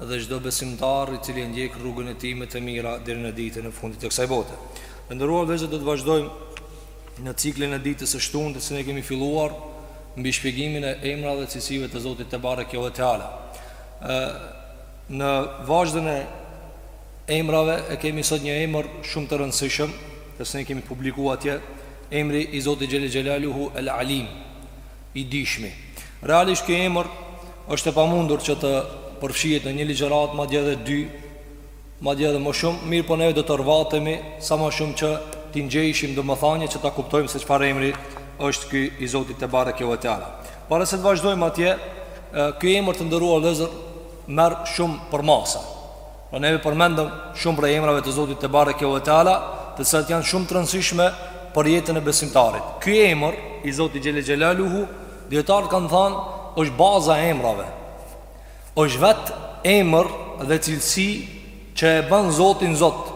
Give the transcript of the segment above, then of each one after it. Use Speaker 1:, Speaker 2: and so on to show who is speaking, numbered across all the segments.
Speaker 1: dhe çdo besimtar i cili e ndjek rrugën e tij me të mira deri në ditën e fundit të kësaj bote. Të nderuar vëllezër, do të vazhdojmë në ciklin e ditës së shtunë të cilën e kemi filluar mbi shpjegimin e emrave dhe cilësive të Zotit tebareke ve teala. Ë në vazhdën e emrave e kemi sot një emër shumë të rëndësishëm, të cilin e kemi publikuar atje, emri i Zotit xhele xhelaluhu el alim. I dijshmi. Realisht ky emër është e pamundur që të përfshihet në një ligjëratë, madje edhe dy, madje edhe më shumë, mirëpo ne do të rrvatemi sa më shumë që t'i ngjeshim domethënien që ta kuptojmë se çfarë emri është ky i Zotit tebareke ve teala. Para se të vazhdojmë atje, ky emër të nderuar vëllezër merr shumë përmasa. Po ne e përmendëm shumë prej emrave të Zotit tebareke ve teala, të cilat janë shumë të rëndësishme për jetën e besimtarit. Ky emër i Zotit xhele xhelaluhu, dijetarët kanë thënë, është baza e emrave. Është vetë emër dhe cilësi që e bën Zotin Zot.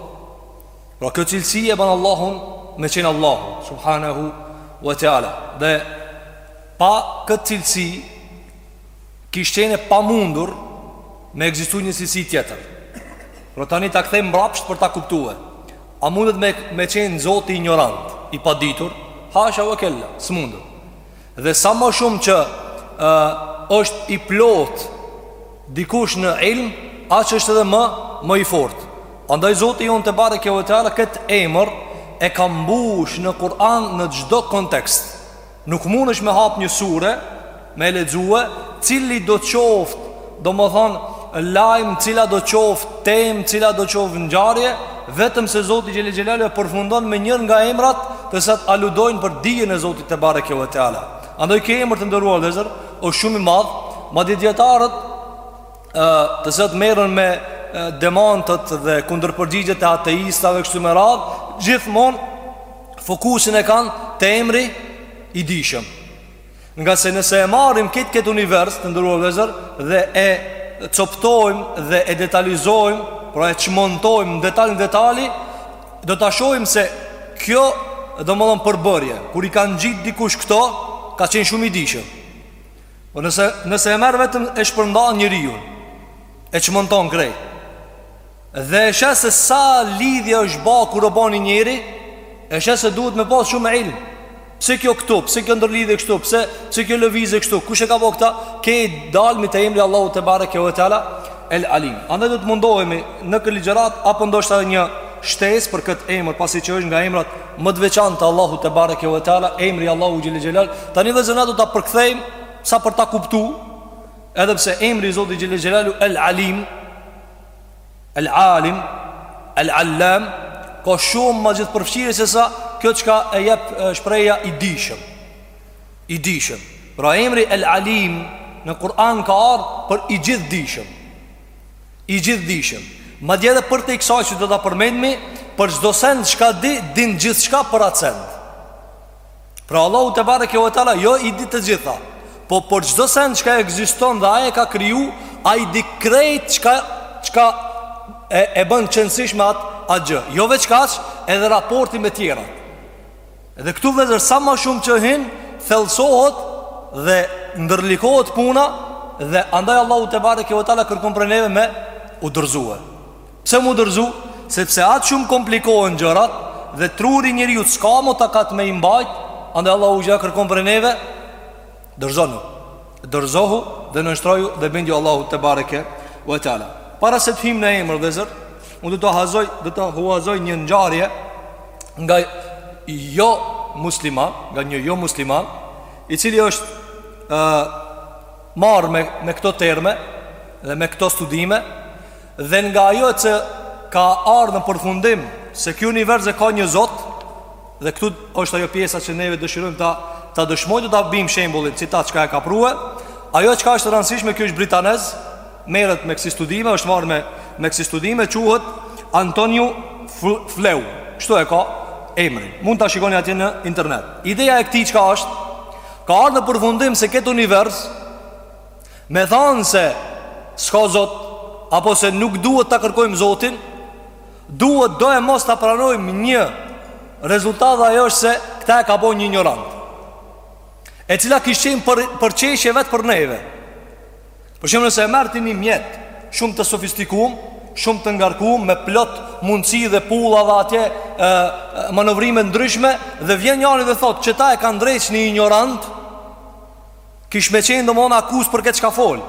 Speaker 1: Pra kjo cilësi e bën Allahun me qenë Allahu subhanahu ve teala. Dhe pa këtë cilësi Kish qenë e pamundur me ekzistu një cilësi tjetër. Por tani ta kthejmë mbrapsht për ta kuptuar. A mundet me me qenë Zoti injorant, i paditur? Hasha wa kella, s'mundet. Dhe sa më shumë që ë është i plotë dikush në ilm, aq është edhe më më i fortë. Andaj Zoti jonë tebareke ve teala këtë emër e ka mbush në Kur'an në çdo kontekst. Nuk mundesh me hap një sure me lexue cilido qoftë, domethënë lajm, cilado qoftë temë, cilado qoftë ngjarje, vetëm se Zoti xhele xhelaluhu e përfundon me njërën nga emrat të cilat aludojnë për dijen e Zotit tebareke ve teala. Andaj ky emër të nderuar vëllezër është shumë i madh. Madje dijetarët të cilët merren me demantet dhe kundërpërgjigjet e ateistëve kështu me radhë, gjithmonë fokusin e kanë te emri i dijshëm. Ngase nëse e marrim këtë këtë univers të nderuar vëllezër dhe e coptojmë dhe e detalizojmë, pra e çmontojmë në detal në detali, do ta shohim se kjo domethënë përbërje, kur i kanë ngjitë dikush këto, ka qenë shumë i dijshëm. Po nëse nëse e merr vetëm e shpërndan njeriun. E çmonton krejt. Dhe e sheh se sa lidhje është bë kur u bë njeriu, e sheh se duhet me pas shumë ilm. Pse kjo këtu, pse kjo ndërlidhje kështu, pse pse kjo lëvizje kështu, kush e ka bë këtë? Ke dalë më te emri Allahu tebareke ve teala El Alim. Andaj do të mundohemi në këtë ligjëratë apo ndoshta një shtesë për këtë emër, pasi që është nga emrat Më të veçantë Allahu tebareke ve teala, emri Allahu xhelle xhelal. Tani vëllezër na do ta përkthejmë sa për ta kuptu, edhe pse emri i Zotit xhelle xhelalu El Alim, El Alim, El Allam, ka shumë ma gjithëpërfshirje se sa kjo çka e jep shprehja i dijshëm. I dijshëm. Pra emri El Alim në Kur'an ka ardh për i gjithëdijshëm. I gjithëdijshëm Madje edhe përtej kësaj që do ta përmendmi Për çdo send çka di Din gjithçka për atë send Pra Allahu tebareke ve teala Jo i di të gjitha Po për çdo send çka ekziston dhe ai e ka kriju Ai di krejt çka Çka e, e bën qenësishme atë gjë Jo veç kaq edhe raporti me tjerat Dhe këtu vëllezër sa ma shumë që hin Thellësohet dhe ndërlikohet puna Dhe andaj Allahu tebareke ve teala kërkon prej neve me u dorëzue Pse m'u dorëzu? Sepse aq shumë komplikohen gjërat Dhe truri i njeriut s'ka ma takat me i mbajt Andaj Allahu xhel kërkon prej neve Dorëzonu, dorëzohu dhe nënshtroju dhe bindju Allahut tebareke ve teala. Para se të him në emër vëllezër, unë do të hazoj, do të huazoj një ngjarje nga jo musliman, nga një jo musliman, i cili është ë marrë me me këto terme dhe me këto studime dhe nga ajo që ka ardh në përfundim se ky univers e ka një Zot, Dhe këtu është ajo pjesa që neve dëshirojmë ta ta dëshmojmë do ta bijmë shembullin citat çka e ka prue. Ajo çka është e rëndësishme ky është britanez, merret me kësi studime, është marrë me me kësi studime quhet Antony Flew. Kështu e ka emrin. Mund ta shikoni atje në internet. Ideja e këtij çka është? Ka ardh në përfundim se këtë univers me thanë se s'ka Zot apo se nuk duhet ta kërkojmë Zotin, Duhet doemos ta pranojmë një rezultat dhe ajo është se këta e ka bo një injorant E cila kish qenë për, për qeshje vetë për neve Për shembull nëse e merr ti një mjet shumë të sofistikum Shumë të ngarkum me plot mundësi dhe pulla dhe atje e, Manovrime t'ndryshme Dhe vjen njani dhe thotë që këta e ka ndreq një injorant Kish me qenë domethënë akuzë për këtë çka fol.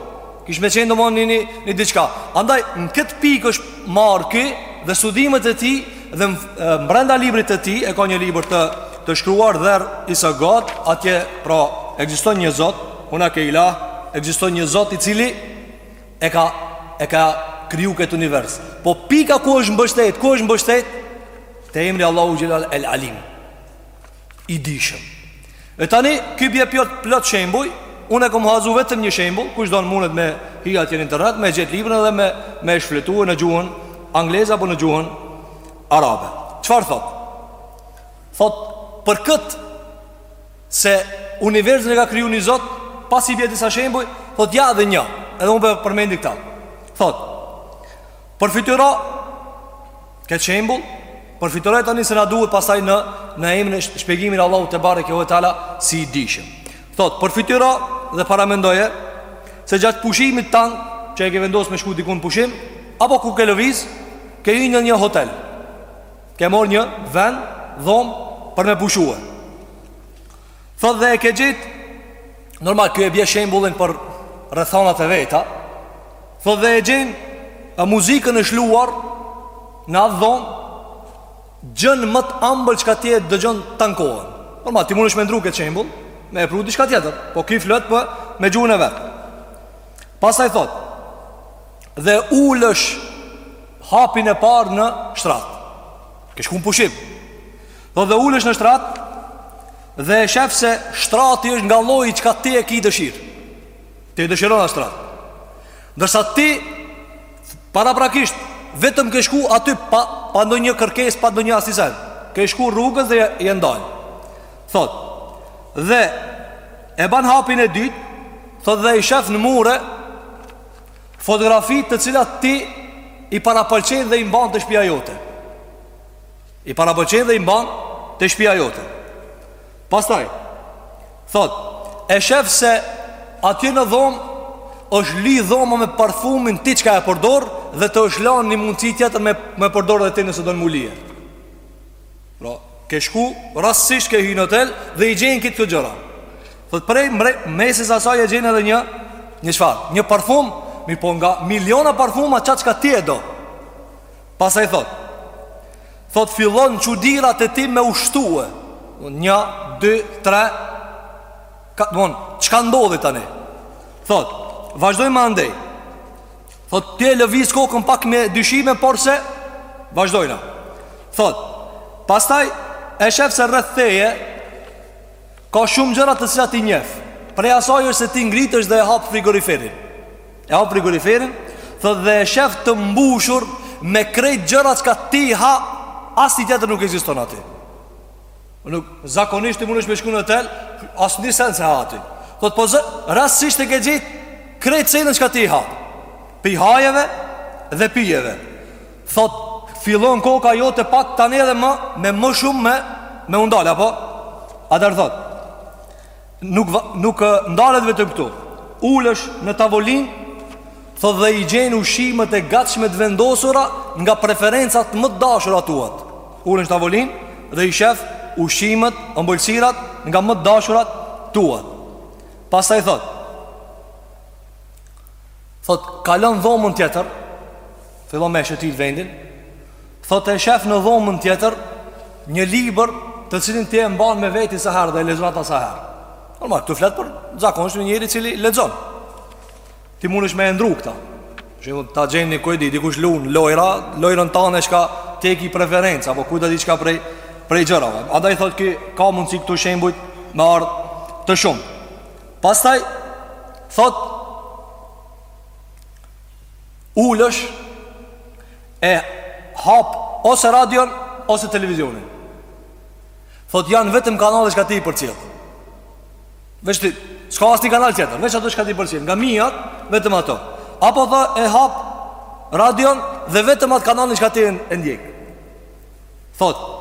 Speaker 1: Kish me qenë domethënë një një diçka. Andaj në këtë pikë është marrë ky dhe studimet e tij dhe brenda librit të tij e ka një libër të të shkruar There is a God, atje pra ekziston një Zot, hunake ilah, ekziston një Zot i cili e ka e ka kriju këtë univers. Po pika ku është mbështet, ku është mbështet? Te emri Allahu xhelal El Alim. i dijshëm. E tani ky bie plot plot shembuj, unë e kam hazru vetëm një shembull, kush don mundet me hi atje në internet, me gjet librin dhe me e shfletue në gjuhën angleze apo në gjuhën arabe. Çfarë thot? Thot për kët se universin e ka kriju një Zot, pasi bie disa shembuj, thot ja edhe një, edhe unë po përmendi këtë. Thot Përfytyro këtë shembull, përfytyroje tani se na duhet pastaj në në emrin, shpjegimin e Allahut tebareke ve teala si i dijshëm. Thot, përfytyro dhe paramendoje se gjatë pushimit tan që e ke vendos me shku dikun pushim apo ku ke lëviz, ke hyrë në një hotel. Ke marr një vend dhom për me pushue. Thot dhe e ke gjet Normal, ky e bje shembullin për rrethanat e veta Thot dhe e gjen a muzikën e lëshuar Në atë dhom Gjën ma të ambël çka ti e dëgjon tan kohën Normal, ti mundesh me ndrru këtë shembull Me e pru diçka tjetër Po ky flet për me gjuhën e vet Pastaj thot Dhe ulesh Hapin e parë në shtrat Ke shku n pushim Thot dhe ulesh në shtrat Dhe e shef se shtrati është nga lloji çka ti e ki dëshir Ti e dëshiron a shtrat Ndërsa ti paraprakisht Vetëm ke shku aty pa, pa ndonjë kërkes Pa ndonjë asistenc Ke shku rrugës dhe je ndal Thot Dhe E ban hapin e dyt Thot dhe i shef në mure Fotografi të cilat ti I parapëlqen dhe i mban te shpia jote I parapëlqen dhe i mban te shpia jote Pastaj Thot E shef se Atje në dhom është li dhoma me parfumin Ti qka e përdor Dhe të është lanë një mundësi tjetër me, me përdor edhe ti nëse don me u ly Pra Ke shku Rastsisht ke hi në hotel Dhe i gjen krejt kto gjëra Thot prej mre, mesis asaj e gjen edhe një Një çfar Një parfum Mirëpo nga miliona parfuma qat çka ti e do Pastaj thot Thot fillojn çudirat e tij me u shtue Një, dy, tre Ka u bon Çka ndodhi tani Thot Vazhdoj ma andej Thot ti e lëviz kokën pak me dyshime Por se Vazhdojna Thot Pastaj e shef se rreth teje Ka shumë gjëra të cilat i njeh. Prej asaj është se ti ngritesh dhe e hap frigoriferin. E hap frigoriferin, thotë dhe e shef të mbushur me krejt gjëra çka ti i ha asnjë tjetër nuk ekziston aty. Nuk zakonisht ti mundesh me shku në hotel, asnjë sen s'e ha aty. Thotë po zë, rastësisht e ke gjetë krejt të cilën çka ti i ha. Pi hajeve dhe pijeve. Thotë, fillon koka jote pak tani edhe më, me më shumë me, me u ndal, apo? Atëherë thotë, nuk, nuk ndalet vetëm këtu. Ulesh në tavolinë, thotë dhe i gjen ushqimet e gatshme të vendosura nga preferencat më të dashura tuat. Ulesh në tavolinë dhe i shef ushqimet, ëmbëlsirat nga më të dashurat tuat. Pastaj thotë, Thot, kalon dhomën tjetër Fillon me shetit vendin Thot, e shef në dhomën tjetër Një libër të cilin ti e mban me veti sa herë dhe e lexon atë sa herë Normal, tu flet për zakonisht një njeri i cili lexon Ti mundesh me e ndrru këta Shembull, ta gjen një ku e di, dikush lunë, lojra Lojrën tane çka ti e ki preferencë Apo ku e di diçka prej, prej gjërave Andaj thot, ki, ka mundësi këtu shembujt me ardhë të shumë Pastaj thot ulesh e hap ose radion ose televizionin. Thot janë vetëm kanalet çka ti i përcjell. Veç ti, s'ka asnjë kanal tjetër, veç ato çka ti i përcjell. Nga mijat vetëm ato. Apo thot e hap radion dhe vetëm ato kanale çka ti e ndjek. Thot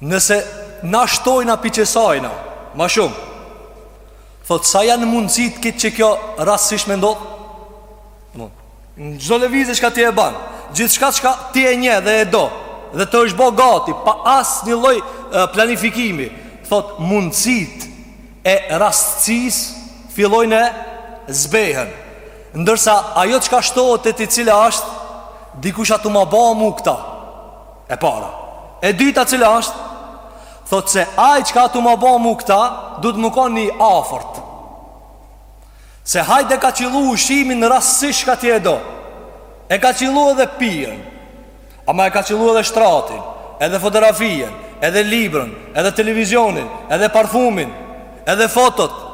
Speaker 1: Nëse na shtojmë pi kësajna Ma shumë Thot sa janë mundësitë krejt kjo Rastësisht me ndodh Në çdo lëvizje çka ti e ban Gjithçka çka ti e njeh dhe e do Dhe të është bo gati Pa asnjë lloj planifikimi Thot mundësitë E rastësisë Fillojnë e zbehen Ndërsa ajo çka shtohet te ti cila është Dikush aty m'i ka ba mu këta E para E dyta cila është Thot se ai çka aty m'i ka bo mu këta Duhet me m'ka njoft Se hajde e ka qillu ushqimin rastësisht çka ti e do E ka qillu edhe pijen Ama e ka qillu edhe shtratin Edhe fotografien Edhe librën Edhe televizionin Edhe parfumin Edhe fotot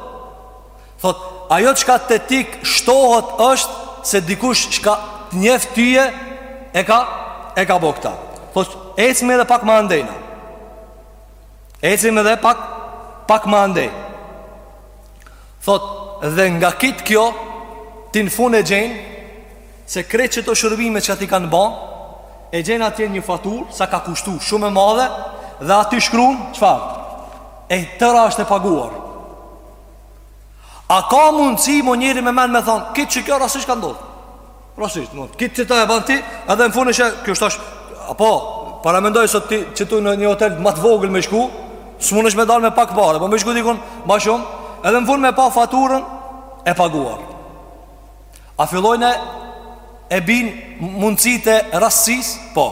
Speaker 1: Thotë, ajo çka te ti shtohet është se dikush çka të njef ty e ka, e ka bo këta. Thotë, ecim edhe pak ma andejna. Ecim edhe pak, pak ma andej. Thotë, dhe nga krejt kjo, ti në fun e gjen, se krejt qëto shërbime çka t'i kanë ba, e gjen atje një faturë, sa ka kushtu shumë e madhe, dhe aty shkrun, çfarë? E tëra është e paguar. A ka mundësi mo njeri me men me thonë kit që kjo rastësisht ka ndodhë Rastësisht, mund, kit qita e ban ti Edhe në fund e sheh, kjo është ashtë Apo, paramendoj sot ti qitu në një hotel ma të vogël me shku S'mundesh me dalë me pak pare Po me shku dikun ma shumë Edhe në fund me pa faturën e paguar A fillojnë e bin mundësitë e rastësisë Po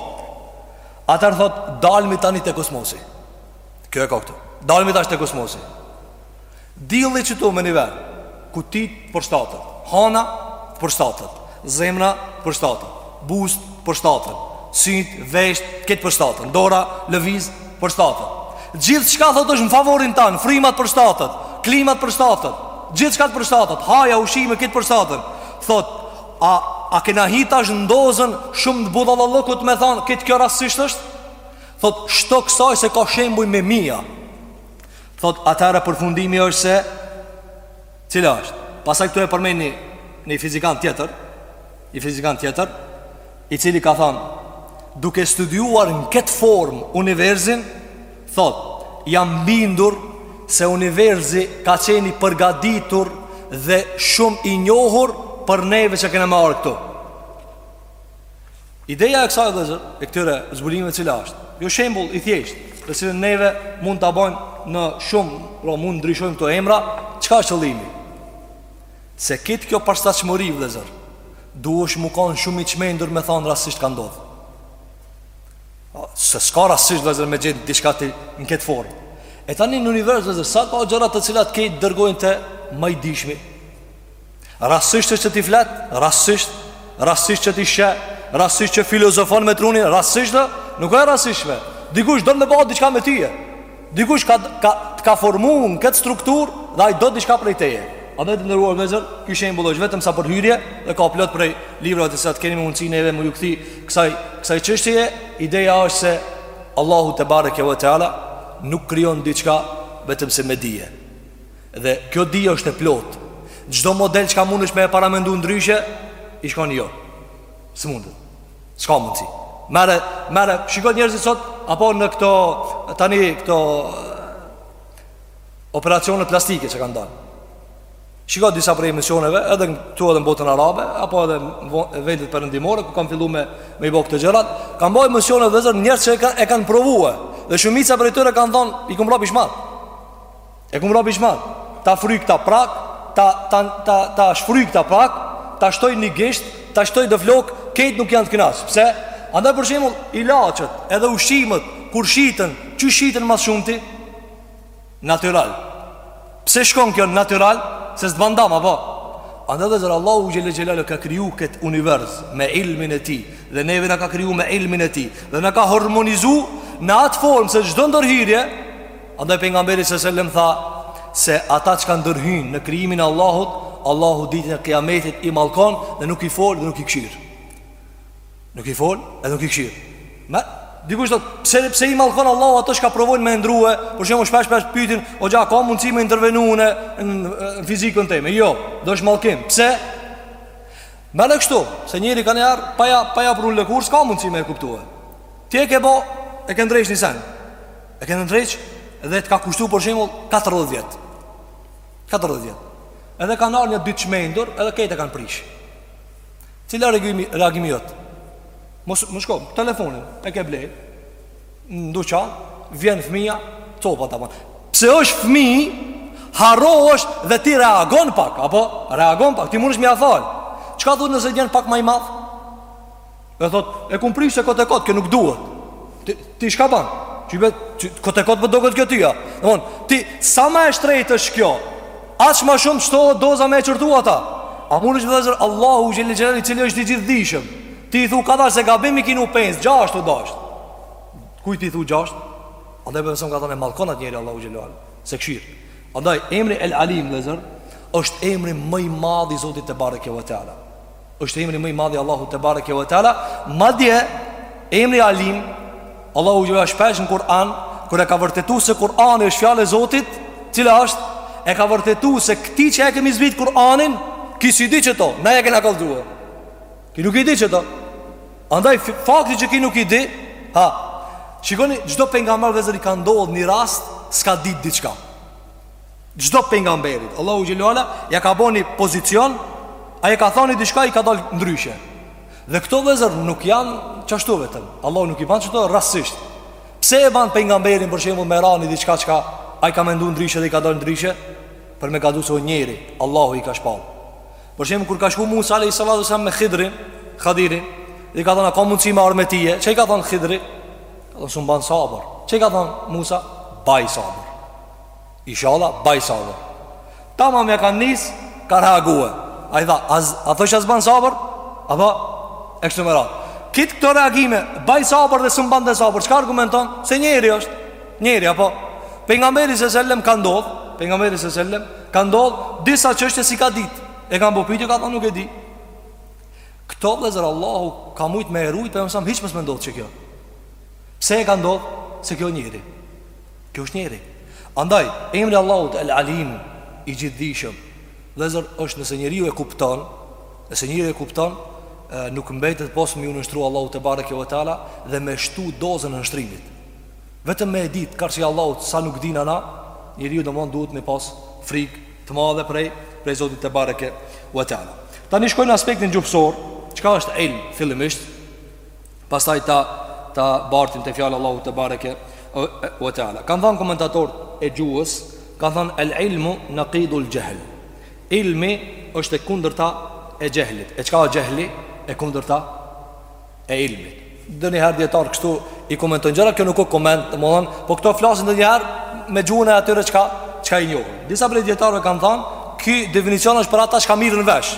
Speaker 1: Atëherë thotë, dalmi tani te kosmosi Kjo e ka këtu. Dalmi tash te kosmosi. Dilli qitu me një vend, ku ty t'përshtatet, hana përshtatet, zemra përshtatet, buzët përshtaten, sytë, veshët, krejt përshtaten, dora, lëviz përshtatet. Gjithçka thotë është në favorin tanë, fryma t'përshtatet, klima t'përshtatet, gjithçka të përshtatet, haja, ushqime, krejt përshtaten, thotë, a, a kena hi tash n'dozën shumë të budallallëkut me thanë, këtë kjo rastësisht është? Thotë, shto kësaj se ka shembuj me mija Thotë, atëherë përfundimi është se Cila është Pasaj këtu e përmeni një, një fizikan tjetër Një fizikan tjetër I cili ka thanë Duke studiuar në këtë formë universin Thotë, jam bindur Se universi ka qenë i përgaditur Dhe shumë i njohur Për neve që kena me ardhë këtu Ideja e kësaj vllezër, e këtyre zbulimeve cila është, jo shembull i thjeshtë, të cilin neve mund ta bojmë në shumë, pra mund ndryshojmë këto emra, çka është qëllimi? Se kit kjo përshtatshmëri vllezër, duhesh me konë shumë i çmendur me thonë rastësisht ka ndodhë. Se s'ka rastësisht vllezër me gjet diçka ti në këtë formë. E tani në univers vllezër, sa ka gjëra të cilat krejt dërgojnë te ma i dijshmi? Rastësisht që ti flet, rastësisht, rastësisht që ti sheh, rastësisht që filozofon me trunin, rastësisht dhe, nuk o e rastësishme. Dikush don me ba diçka me tyje. Dikush t'ka, ka, ka formu në këtë strukturë dhe ai do diçka prej teje. A dhe të nderuar vllezër, ky shembull o, vetëm sa për hyrje dhe ka plot prej librave të cilat kemi mundësi neve me ju kthy kësaj, kësaj çështje, ideja është se Allahu tebareke ve teala nuk krijon diçka vetëm se me dije. Dhe kjo dije është e plotë. Çdo model çka mundesh me e paramendu ndryshe, i shkon jo. S'mundet. S'ka mundësi. Merre, merre, shikoj njerëzit sot apo në këto tani këto operacione plastike që kanë dalë. Shiko disa prej emisioneve, edhe këtu edhe në botën arabe, apo edhe në vendet perëndimore, ku kanë fillu me, me i bo këto gjërat, kanë bo emisione vllezër njerëz që e, ka, e kanë provue, dhe shumica prej tyre kanë thonë, i kem ra pishman. E kum ra pishman Ta fryj këta prap Ta, ta, ta, ta shfryj këta prap Ta shtoj një gisht Ta shtoj dhe flokë Kejt nuk janë të kënaq Pse? Andaj për shembull Ilaçet Edhe ushqimet Kur shiten Qysh shiten ma s'shumti? Natyral Pse shkon kjo natyral? Se s'të ban dam apo Andaj vëllezër Allahu xhele xhelaluhu Ka kriju këtë univers Me ilmin e tij Dhe neve na ka kriju me ilmin e tij Dhe na ka harmonizu Në atë formë se çdo ndërhyrje Andaj pejgamberi s.a.s. tha se ata çka ndërhyjnë në krijimin e Allahut, Allahu ditën e Kiametit i mallkon dhe nuk i fol dhe nuk i kshyr. Nuk i fol dhe nuk i kshyr. Me dikush thotë, pse pse i mallkon Allahu ato çka provojnë me ndrue? Për shembull, shpesh shpesh pyetin, hoxha ka mundësi me intervenu në fizikën time? Jo, de është mallkim. Pse? Merre kështu, se njeri kanjëherë, pa ja, pa ja pru n'lëkurë, s'ka mundësi me e kuptu. Ti e ke bo, e ke ndreq një sen. E ke ndreq Dhe të ka kushtu për shembull 40 vjet 40 vjet Edhe kanë ardh një ditë çmendur Edhe kejt e kanë prish Cila reagimi, reagimi jot Mos më shko, telefonin E ke ble Ndoshta Vjen fëmija Copa ta bon Pse është fëmi Harro është dhe ti reagon pak Apo reagon pak Ti mundesh me ia falë Çka thu nëse vjen pak ma i madh E thot, e kum prish se kot e kot, kjo nuk duhet. Ti, ti çka ban? Që i bet, që, kot e kot për po do këtë kjo tia. Domethon, ti, sa ma e shtrejt është kjo? Aq ma shumë shtohet doza me e qortu ata. A mundesh ti vëllezër Allahu xhele xhelaluhu i cili është i gjithëdijshëm. Ti i thu ka se gabim i kinu 5, 6 u dasht. Kujt ti i thu 6? Andaj pejgamberi s.a.s. ka thanë e mallkon atë njeri Allahu xhele xhelaluhu. S'e kshyr. Andaj emri El Alim vëllezër është emri ma i madh i Zotit tebareke ve teala. është emri më i madh i Allahut tebareke ve teala madje emri alim Allahu xhele shpesh në Kur'an kur e ka vërtetuar se Kur'ani është fjalë e Zotit cila është e ka vërtetuar se këtij që e kemi zbrit Kur'anin ky s'i di qëto na ia kena kallëzu ky nuk i di qëto andaj fakti që ky nuk i di ha shikoni çdo pejgamber vëllezër i ka ndodh një rast s'ka ditë diçka Çdo pejgamberit, Allahu xhele ve ala ja ka bo një pozicion, ai ka thënë diçka i ka dal ndryshe. Dhe këto vëllezër nuk janë qashtu vetëm. Allahu nuk i bën qëto rastësisht. Pse e bën pejgamberin për shembull me ra n'një diçka çka ai ka menduar ndryshe dhe i ka dal ndryshe? Për me kallzu se o njeri, Allahu i ka shpallë. Për shembull kur ka shku Musa alayhi salatu wasallam me Khidrin, Khadirin, i ka thënë ka mundësi me ardh me tye, ça i ka thënë Khidri? Ka thënë s'mun ban sabër. Ça i ka thënë Musa? Baj sabër. Inshallah baj sabër Tamam ja kanë nis Ka reague Ai tha az, A thosh as ban sabër Apo E kështu me ra Ki këto reagime Baj sabër dhe s'un mban sabër Çka argumenton Se njeri është Njeri apo Pejgamberi alejhi selam ka ndodh Pejgamberi alejhi selam Ka ndodh Disa çështje s'i ka dit E kanë pyt ka thonë nuk e di Këto vëllezër Allahu Ka mujt me e rujt Pejgamberin hiç mos me ndodh që kjo Pse e ka ndodh Se kjo njeri Kjo është njeri. Andaj, emri Allahut El Alim, i gjithdijshëm. Vëllezër, është nëse njeriu e kupton, nëse njeriu e kupton, nuk mbetet pos me ju nënshtru Allahut tebareke ve teala dhe me shtu dozën e nënshtrimit. Vetëm me e ditë karshi Allahut sa nuk dina na, njeriu domon duhet me pas frikë të madhe prej prej Zotit tebareke ve teala. Tani shkojmë në aspektin gjuhësor, çka është ilm fillimisht? Pastaj ta ta bartim te fjala Allahu tebareke ue teala. Kan thënë komentatorët e gjuhës, kan thënë el ilmu nakidul xhehl. Ilmi është e kundërta e xhehlit. E çka është xhehli? E kundërta e ilmit. Ndonjëherë dijetarët kështu i komentojnë gjëra kjo nuk o koment, domthon, po këto flasin ndonjëherë me gjuhën e atyre çka çka i njohin. Disa prej dijetarëve kanë thënë, ky definicion është për ata çka mirren vesh.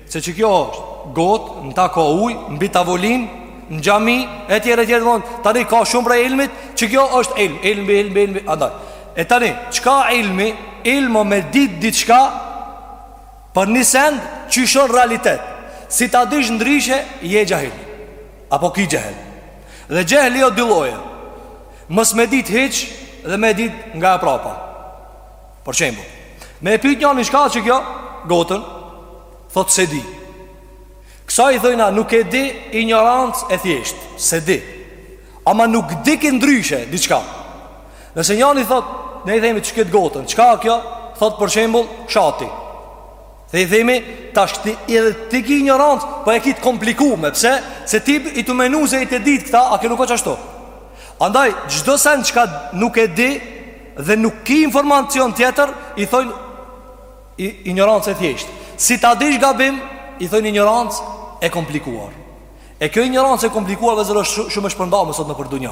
Speaker 1: Se që kjo është, gotë, në ta ka uj, mbi tavolinë, në xhami, e tjera e tjera domon, tani ka shumë prej ilmit, që kjo është ilm, ilmi, ilmi, ilmi, andaj. E tani, çka ilmi, ilm o me ditë diçka, për një send, qysh o n'realitet, si ta dish ndryshe, je xhahil, apo ki xhehl. Dhe xhehli o dy lloje, mos me dit hiç, dhe me dit nga e prapa. Për shembull Me e pyt njanin çka qe kjo Gotën Thot s'e di Kësaj i thojna nuk e di Ignorancë e thjesht S'e di Ama nuk e di ndryshe Diçka Nëse njani thot Ne i themi qe këtë gotën Çka kjo Thot për shembull Shati Dhe i themi, tash ti edhe ti ki ignorancë, po e ki të komplikume, pse? Se ti je tu menu se je tu e ditë këta, a kjo nuk o qashtu? Andaj, çdo sen çka nuk e di dhe nuk ki informacion tjetër, i thojnë ignorancë e thjeshtë. Si ta dish gabim, i thojnë ignorancë e komplikuar. E kjo ignorancë e komplikuar vëllezër o shumë e shpërndame sot nëpër dunja.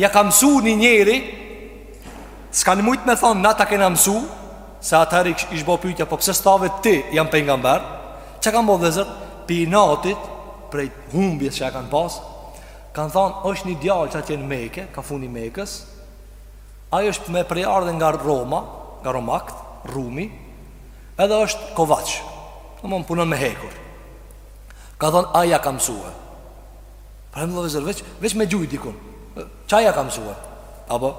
Speaker 1: Ja ka mësu një njeri S'kanë mujtë me thonë Na ta kena mësu Se atëheri ish bo pyjtja Po pse s'thave ti jam pejgamber Çka kanë bo vëllezër Prej inatit Prej humbjes që e kanë pas Kanë thonë është një djalë qatje në Mekë Ka funi i Mekës Ai është me prejardhje nga Roma Nga Romakët Rumi Edhe është kovaç Domon punon me hekur Kanë thonë ai ja ka mësue Pra vllezër, veç, veç me gjujt dikun Qaj ja ka mësu Apo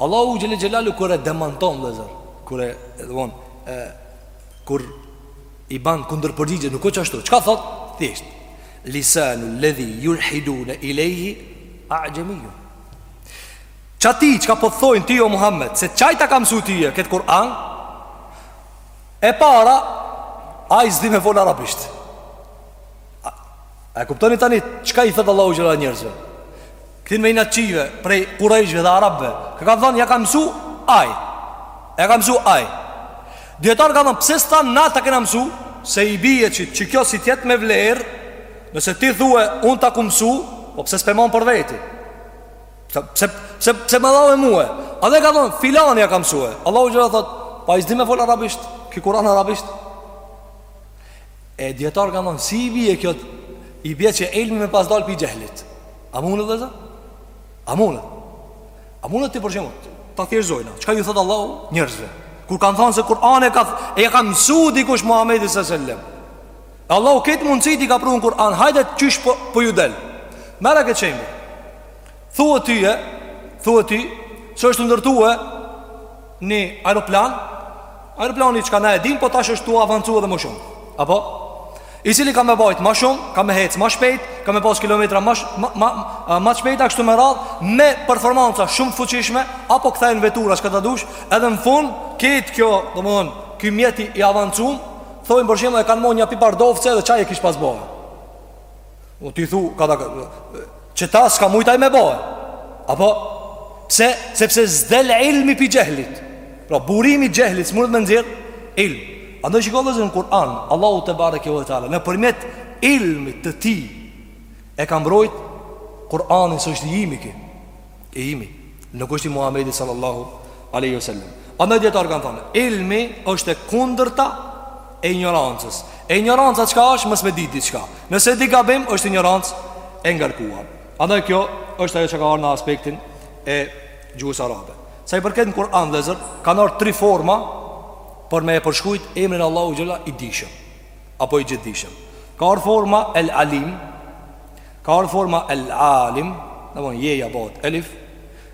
Speaker 1: Allahu xhele xhelaluhu kur e demanton vllezër Kur e, domethënë Kur i ban kundërpërgjigje Nuk o qashtu, çka thot? Thjesht Lisanu ledhi julhidune ilejhi a'xhemijun Qati, çka po thojnë ty o Muhammed Se qaj ta ka mësu tye këtë Kur'an E para Ai s'di me fol arabisht A e kuptoni tani çka i thot Allahu xhele njerëzve? Këtyne inatçive prej kurejshve dhe arabëve, çka kanë thënë ja ka mësu ai. Ja ka mësu ai. Dijetarët kanë thënë pse s'thanë na ta kena mësu se i bie që, që kjo si t'jetë me vlerë, nëse ti thue unë ta kom mësu, po pse s'pe man për veti. Pse pse pse ma dhae mue? Andaj kanë thënë filani ja ka mësue. Allahu xhele thot, po ai s'di me fol arabisht, ky Kur'an arabisht. E dijetarët kanë thonë, si i bje kjo I bje që ilmi me pas dalë pi xhehlit A mundet vllezër? A mundet? A mundet ti për shembull? Ta thjeshtëzojna, çka ju thotë Allahu njerëzve? Kur kanë thonë se Kur'an e ka E ka mësu dikush Muhammedi së sellem E Allahu kejt mundësitë i ka pru në Kur'an Hajde qysh po, po ju del Merre këtë shembull Thue tye Thue ty Se është tu ndërtue Një aeroplan Aeroplani çka na e dimë Po tash është tu avancu edhe më shumë Apo I cili ka me bajt ma shumë Ka me hec ma shpejt Ka me pas kilometra ma, sh, ma, ma, ma shpejt A kështu me radhë Me performanca shumë të fuqishme Apo ktheje në vetura çka të dush Edhe në fund Kejt kjo Domethënë Ky mjeti i avancum Thojnë për shembull e kanë mo një pipar dovce Dhe qaj e kish pas boe O ti thue këta qeta s'ka mujt ai me boe. Apo pse sepse s'del ilmi pi xhehlit. Pra burimi i xhehlit s'mund me nxjerr ilm. Andaj shiko vllezër në Kur'an, Allahu tebareke ve teala nëpërmjet ilmit të tij e ka mbrojt Kur'anin se është i imi I imi, nuk është i Muhamedit sallallahu alaihi wasallam. Andaj dijetarët kanë thonë, ilmi është e kundërta e injorancës. E injoranca çka është mos me di diçka. Nëse di gabim është injorancë e ngarkuar. Andaj kjo është ajo që ka ardhur në aspektin e gjuhës arabe. Sa i përket në Kur'an vllezër, kanë ardhur tri forma për me e përshkrujt emrin e Allahut xhele i dijshëm apo i gjithdijshëm. Ka ardhur forma El Alim, Ka ardhë forma El-Alim, domethënë jeja bëhet Elif,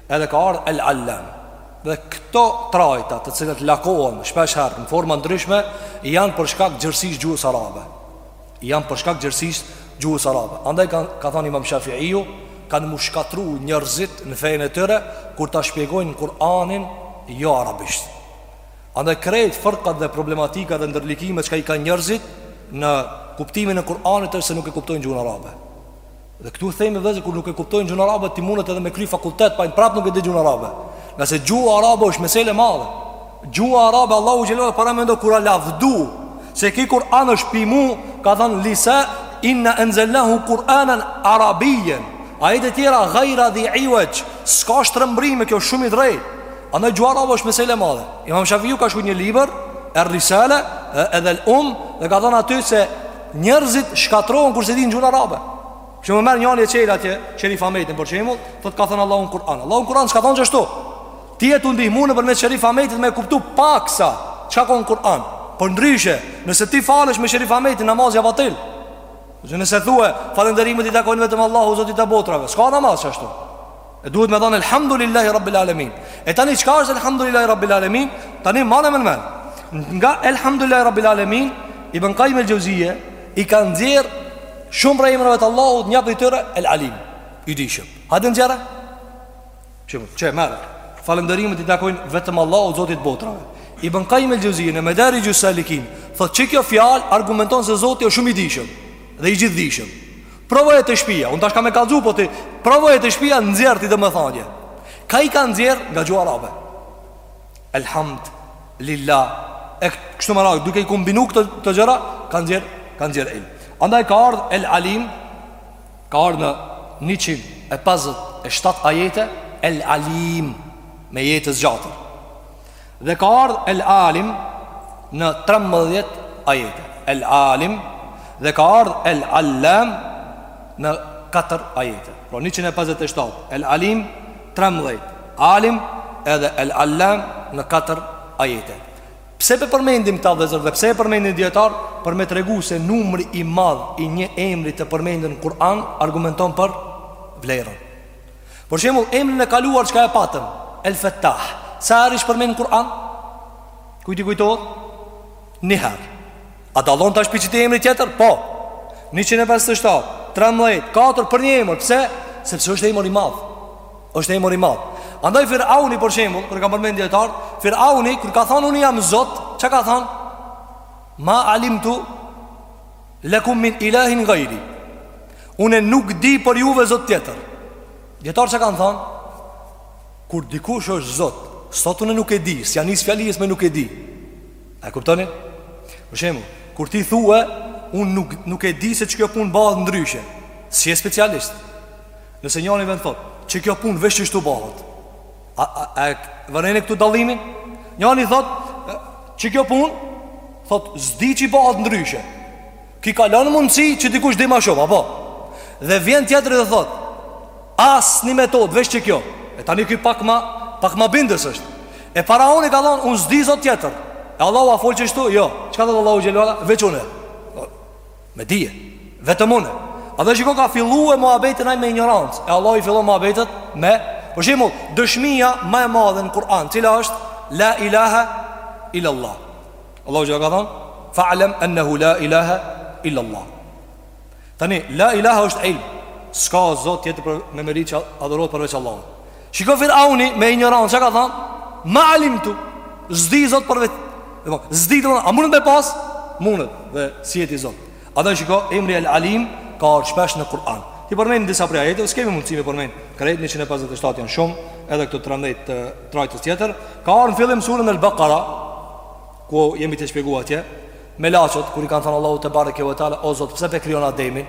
Speaker 1: edhe ka ardhë El-Allam. Dhe këto trajta të cilat lakohen shpesh herë në forma t'ndryshme, janë për shkak gjerësisë s' gjuhës arabe. Janë për shkak gjerësisë s' gjuhës arabe. Andaj ka, ka thanë Imam Shafi'iu, kanë mu shkatrru njerëzit në fenë e tyre, kur ta shpjegojnë Kur'anin jo arabisht. Andaj krejt fërkat dhe problematika dhe ndërlikimet çka i kanë njerëzit në kuptimin e Kur'anit është se nuk e kuptojnë gjuhën arabe. Dhe këtu themi vëllezër, kur nuk e kuptojnë gjuhën arabe ti mundet edhe me kry fakultet, po prap nuk e di gjuhën arabe. Ngase gjuha arabe është mesele e madhe. Gjuha arabe Allahu xhelalu paramendo kur e lavdon se ky Kur'an është kajjimen, ka thanë lisa inna anzalnahu Kur'anan arabiyyan. Ajete tjera ghaira dhi iwaj, s'ka shtrëmbrime kjo shumë i drejtë. Andaj gjuha arabe është mesele e madhe. Imam Shafiu ka shkruar një libër, Er-Risale, edhe El-Um, dhe ka thënë aty se njerëzit shkatrohen kur s'e dinë gjuhën arabe. Që me marrë njëri e çel atje, Sherif Ahmetin për shembull, thotë ka thënë Allahu në Kur'an. Allahu në Kur'an s'ka thënë qashtu. Ti je tu ndihmu nëpërmes Sherif Ahmetit me kuptu paksa çka ka në Kur'an. Por ndryshe, nëse ti falesh me Sherif Ahmetin namazi o batil. Nëse thua falënderimet i takojnë vetëm Allahut Zotit të botrave, s'ka namaz qashtu. E duhet me thonë Elhamdulillahi Rabbil Alemin E tani çka është Elhamdulillahi Rabbil Alemin Tani mbane në mend Nga Elhamdulillahi Rabbil Alemin Ibn Kajim El-Xhevzije I ka nxjerrë Shumë prej emrave të Allahut Nja prej tyre El Alim I dijshëm Hajde nxjerre Shumë Qe merr Falënderimet i takojnë Vetëm Allahut Zotit Botrave Ibn Kajim El-Xhevzije Në Medarixhus Salikin Thot që kjo fjalë Argumenton se Zoti o shumë i dijshëm Dhe i gjithëdijshëm Provoje te shpia, unë tash kam me kallzu, po ti provoje te shpia nxjerr ti domethënë. Ka i ka nxjerrë nga gjuha arabe. Elhamd, lillah, e kështu me radhë, duke i kombinu këto gjëra, ka nxjerrë, ka nxjerrë ilm. Andaj ka ardhë el alim, ka ardhë në njëqind e pesëdhjetë e shtatë ajete, el alim, me i të zgjatur. Dhe ka ardhë El Alim në 13 ajete El Alim dhe ka ardhë El Allam në 4 ajete Pra 157 El Alim 13 Alim edhe El Allam në 4 ajete Pse po e përmendim këta vëllezër dhe pse e përmendin dijetarët Për me tregu se numri i madh i një emri të përmendun në Kur'an Argumenton për vlerën Për shembull, emrin e kaluar çka e patëm, El Fattah. Sa herë është përmendur në Kur'an? Kujt i kujtohet? Një herë. A dallon tash prej qiti emri tjetër? Po. 157, 13, 4 për një emër. Pse? Sepse është emër i madh. Është emër i madh. Andaj Firauni për shembull, kur kanë përmend dijetarët, Firauni kur ka thënë unë jam Zot, çka ka thënë? Ma alimtu Lekum min ilahin gajri Une nuk di për juve zot tjetër Dijetarët çka kanë thanë Kur dikush është zot S'thot une nuk e di S'ja nis fjalisë me nuk e di A e kuptoni? Për shembull Kur ti thue Unë nuk, nuk e di se qikjo punë bahet ndryshe S'je specialist Nëse njani vjen thot Qikjo punë veç qishtu bahet A, a, a e vëreni këtu dallimin? Njani thot, qikjo punë, thot, s'di qi bahet ndryshe. Ky ka lon mundësi që dikush di ma shumë, apo? Dhe vjen tjetri dhe thot, as një metodë, veç qikjo. E tani kjo pak ma, pak ma bindëse është. E faraoni ka thonë, unë s'di zot tjetër. E Allahu a fol qështu? Jo. Çka thot Allahu xhele ue ala? Veç unë. Me dije Vetëm une Edhe shiko ka fillu e muhabetin ai me injorancë E Allahu i fillon muhabetet me Për shembull dëshmia ma e madhe në Kur'an Cila është La ilaha ila Allah Allahu çka ka thonë Fa'lem ennehu la ilaha ila Allah Tani, la ilaha është ilm S'ka zot tjetër me meritë që adhurohet përveç Allahut Shiko Firauni me injorancë, çka ka thënë? Ma alimtu. S'di Zot përveç. Po, s'di, a munet me pas? Munet. Dhe s'je ti Zot. Edhe shiko emri El Alim ka ardhur shpesh në Kur'an. T'i përmendim disa prej ajeteve, s'kemi mundësi me i përmend krejt, 157 janë shumë, edhe këto 13 të trajtës tjetër. Ka ardhur në fillim në suren El Baqara, ku jemi tu shpjegu atje, melaqet kur i kanë thënë Allahut tebareke ve teala, o Zot, pse pe krijon Ademin?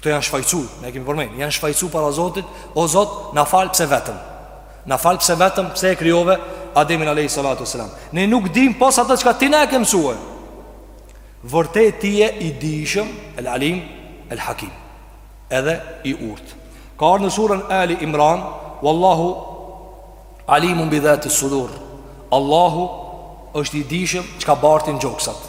Speaker 1: Këto janë shfajësu, ne kemi përmend, janë shfajësu para Zotit, o Zot, na fal pse vetëm. Na fal pse vetëm pse e krijove Ademin alayhi salatu wasalam. Ne nuk dim pos atë çka ti na e ke mësuar. Vërtet ti je i dijshëm, el alim, el hakim. Edhe i urt. Ka ardhur në suren Ali Imran, wallahu alimun bi dhati sudur. Allahu është i dijshëm çka bartin gjoksat.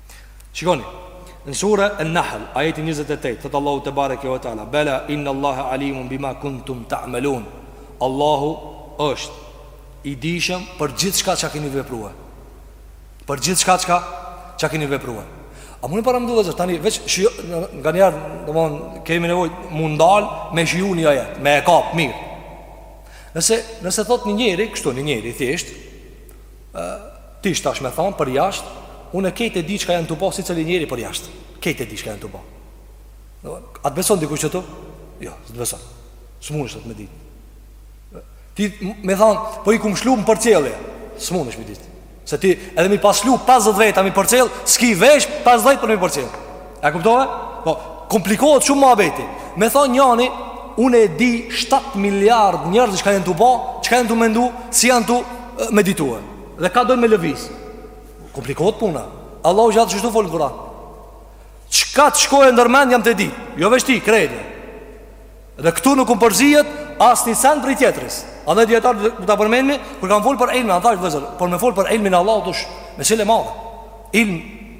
Speaker 1: Shikoni, në suren Nahl, ajeti 28, thotë Allahu tebareke ve teala, Bela, inne Allahe alimun bima kuntum ta'melun, Allahu është i dijshëm për gjithçka çka keni vepru. Për gjithçka çka keni vepru. A mund me paramendu vëllezër, tani veç shijo, nganjëherë, domethon, kemi nevojë m'u ndal me shiju një ajet, me e kapë mirë. Nëse, nëse thot një njeri, kështu një njeri, thjesht, Ti qetash me thonë për jashtë Unë e kejt e di çka janë tu bo Secili njeri për jashtë Kejt e di çka janë tu bo A të beson dikush qështu? Jo, s'të beson S'munesh ti me dit Ti me thonë Po i kom lshu me përcjell S'munesh me dit Se ti edhe me i pas lshu 50 veta me i përcjell S'ki veç 50 për me i përcjell E kuptove? Po, komplikohet shumë muhabeti Me thonë njani, unë e di 7 miliard njerëz çka janë tu ba Çka janë tu mendu, si janë tu meditue Dhe ka dojnë me lëviz Komplikohet puna Allahu xhele qështu fol në Kuran Çka të shkon ndërmend jam tu dit Jo veç ti, krejt Dhe këtu nuk më përzijet Asnjë sen prej tjetrës Edhe dijetarët t'i përmenmi Kur kam fol për ilmin, thashë vëllezër Por me fol për ilmin e Allahut është mesele e madhe Ilmi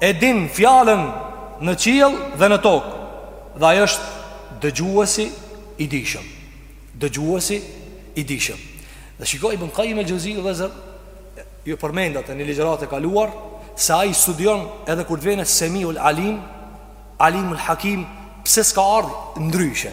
Speaker 1: E din fjalën në qiell dhe në tokë dhe ai është dëgjuesi i dijshëm. Dëgjuesi i dijshëm. Dhe shiko Ibn Kajim el-Xheuzi, o vëllezër, ju përmenda te një ligjëratë e kaluar se ai studion edhe kur të vjen Semiul Alim, Alimul Hakim, pse s'ka ardh ndryshe.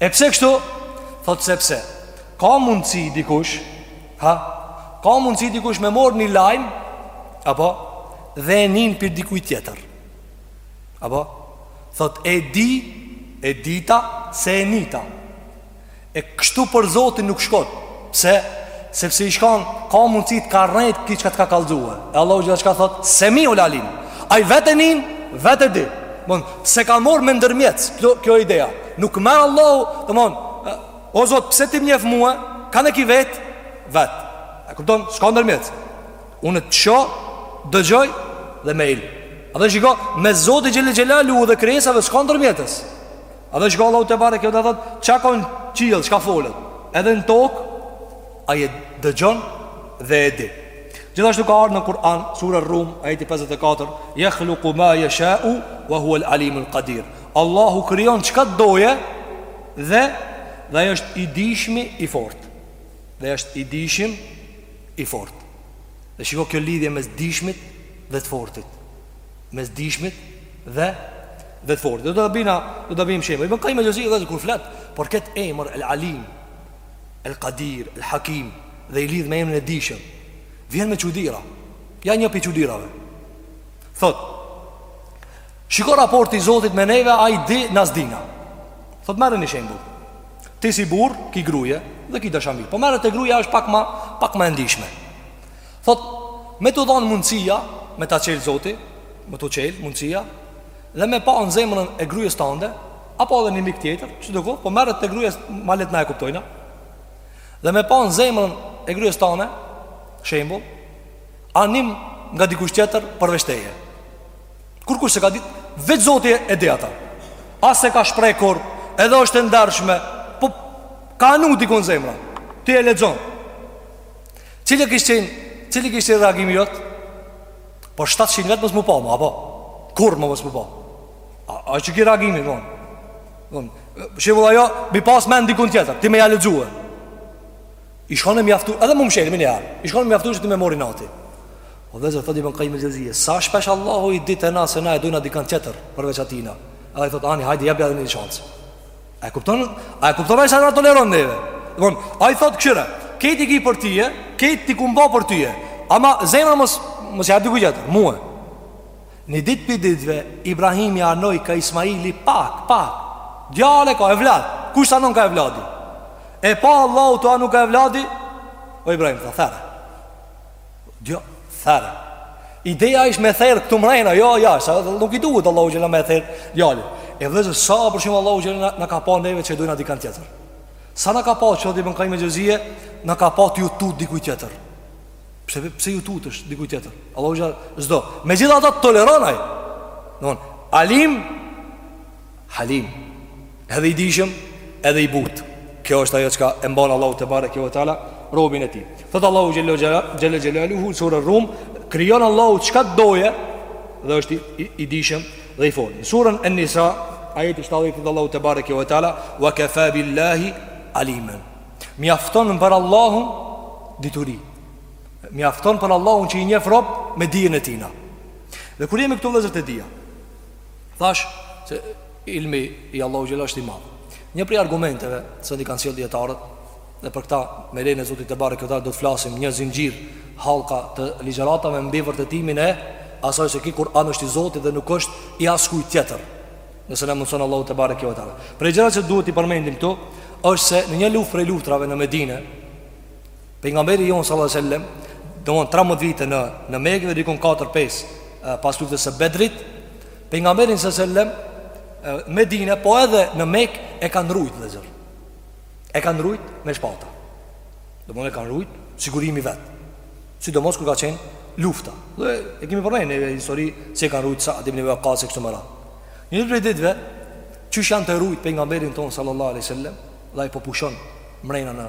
Speaker 1: E pse kështu? Thot sepse ka mundësi dikush, ha, ka mundësi dikush me mor një lajm apo dhe e nin prej dikuj tjetër. Apo thot e di, e dita se e nita. E kështu për Zotin nuk shkon. Pse? Sepse i shkon, ka mundësi të ka rrejt ky çka të ka kallzue. E Allahu gjithë çka thot, Semiul Alim. Ai vetë e nin, vetë e di. Domethënë, s'e ka mor me ndërmjetës, kjo, kjo ideja. Nuk merr Allahu, domethënë, o Zot, pse ti m'njef mua, kanë ki vet, vet. E kupton, s'ka ndërmjetës. Unë të shoh, dëgjoj dhe me il. Edhe shiko, mes Zotit xhelle xhelaluhu dhe krijesave s'ka ndërmjetës. Edhe shiko Allahu tebareke thot Çka ka në qiell, çka folet Edhe në tokë Ai e dëgjon dhe e di Gjithashtu ka ardhë në Kur'an Sure Rum, ajeti 54 Jakhluku ma jesha'u Wa huwel alimul qadir Allahu krijon çka të doje Dhe Dhe është i dijshmi i fortë Dhe është i dijshëm i fortë Dhe shiko kjo lidhje mes dijshmit dhe të fortit mes dijshmit dhe dhe të fortë. Do ta bina do ta bijmë shembull. Ibn Kajim el-Xheuzi kur flet për këtë emër El Alim, El Qadir, El Hakim dhe i lidh me emrin e Dijshëm. Vjen me çudira. Ja një prej çudirave. Thot. Shiko raporti i Zotit me neve, ai di, na s'dina. Thot merre një shembull. Ti si burrë, ki gruje dhe ki dashamirë. Po merret te gruja asht pak ma e ndishme. Thotë, Me t'u dhanë mundësia, me ta çelë Zoti, me t'u çelë mundësia, dhe me pa në zemrën e grujës tande, apo edhe një mik tjetër, çdo kohë, po merret te gruja se ma lehtë na e kuptojna, dhe me pa në zemrën e grujës tane, shembul, anim nga dikush tjetër përveç teje. Kurkush s'e ka ditë, veç Zoti e di ata, as s'e ka shprehur, edhe është e ndershme, po ka anu dikun zemra, ti e lexon. Cili kish qenë, cili kish qenë reagimi jot? Po 700 vjet mos me pa ma, apo? Kurrë ma mos me pa? A, asht ky reagimi, po? Shembull jo, me pas me ndikun tjetër, ti me ja lexue. Ish kon e mjaftu, edhe më më shëri, minja, ish kon e mjaftu që ti me mor inati. O vëllezër, thotë Ibn Kajim Xheuzije, sa shpesh Allahu e di te na se na e dojna dikan tjetër, përveç atina. Edhe i thotë, ani, hajde, jabja dhe një shansë. A e kupton? A e kupton ai sa na toleron neve? Domon, ai thot kqyre, këti ki për ti, këti t'i kum bo për ti. Ama zemra mos mos ja dikuj tjetër. Mua. Një ditë prej ditëve Ibrahimi anoi ka Ismaili pak, pak. Djalë e ka evlad. Kush s'anon ka evladi? E pa Allahu tu anu ka evladi? O Ibrahim, tha, there. Djo, there Ideja ish me therë këtu mrena Jo jashtë, nuk i duhet Allahu xhelle me therë djalin E vëllezër sa për shumë Allahu xhelle na ka pa neve që dojna dikan tjetër Sa na ka pa që dhe bënkaj me gjëzije Na ka pa tu ju tut dikuj tjetër Pse, pse ju tutsh dikuj tjetër Allahu xhelle s'do Me gjithë ata të toleron ai Alim Halim, edhe i dijshëm, edhe i butë. Kjo është ajo çka e mban Allahu te bareke ve teala robin e tij. Thot Allahu xhelle xhelaluhu sura Rum, krijon Allahu çka doje dhe është i, i, dijshëm dhe i fortë. Sura An-Nisa, ajeti 70 thot Allahu te bareke ve teala wa kafa billahi aliman. Mjafton për Allahun dituri. Mjafton për Allahun që i njeh rob me dijen e tina. Dhe kur jemi këtu vëllezër te dija, Thash se ilmi i Allahu xhelle është i madh Një prej argumenteve set i kanë sjell dijetarët Dhe për këta me lejnë e Zotit tebareke ve teala do të flasim një zinxhir Hallka të ligjëratave mbi vërtetimin e Asaj se ky Kuran është i Zotit dhe nuk është i askuj tjetër Nëse na mundëson Allahu tebareke ve teala Prej gjërave që duhet t'i përmendim këtu është se në një luft prej luftrave në Medine Pejgamberi jon sallallahu alaihi wasallam, domon 13 vite në në Mekë dhe dikun 4-5 pas luftës së Bedrit, pejgamberin sallallahu alaihi wasallam Medine po edhe në Mekë e kanë rujt vëllezër. E kanë rujt me shpata. Domon e kanë rujt sigurimi i vet. Sidomos kur ka qenë lufta. Dhe e kemi përmendur në histori si e kanë rujt Sad ibn Ebi Vekasi kështu me radhë. Një ditë prej ditëve qysh janë tu rujt pejgamberin ton sallallahu alaihi wasallam, dhe ai po pushon mrena në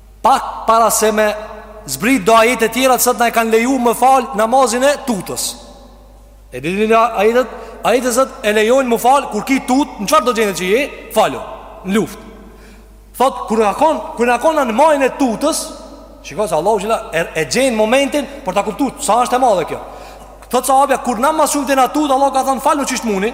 Speaker 1: Pak para se me zbrit do ajete tjera set na e kanë leju me falë namazin e tutës. E dini ajetet, ajetet set e lejojnë mu falë kur ki tut, në çfarëdo gjendje që je, falu, në luftë. Thot, kur jena konë, kur jena konë në majën e tutës, shiko se Allahu xhelle, e, e gjen momentin për ta kuptu, sa është e madhe kjo. Thot sahabja, kur ma së shumti jena tutë, Allahu ka thënë falnu qysh të muni,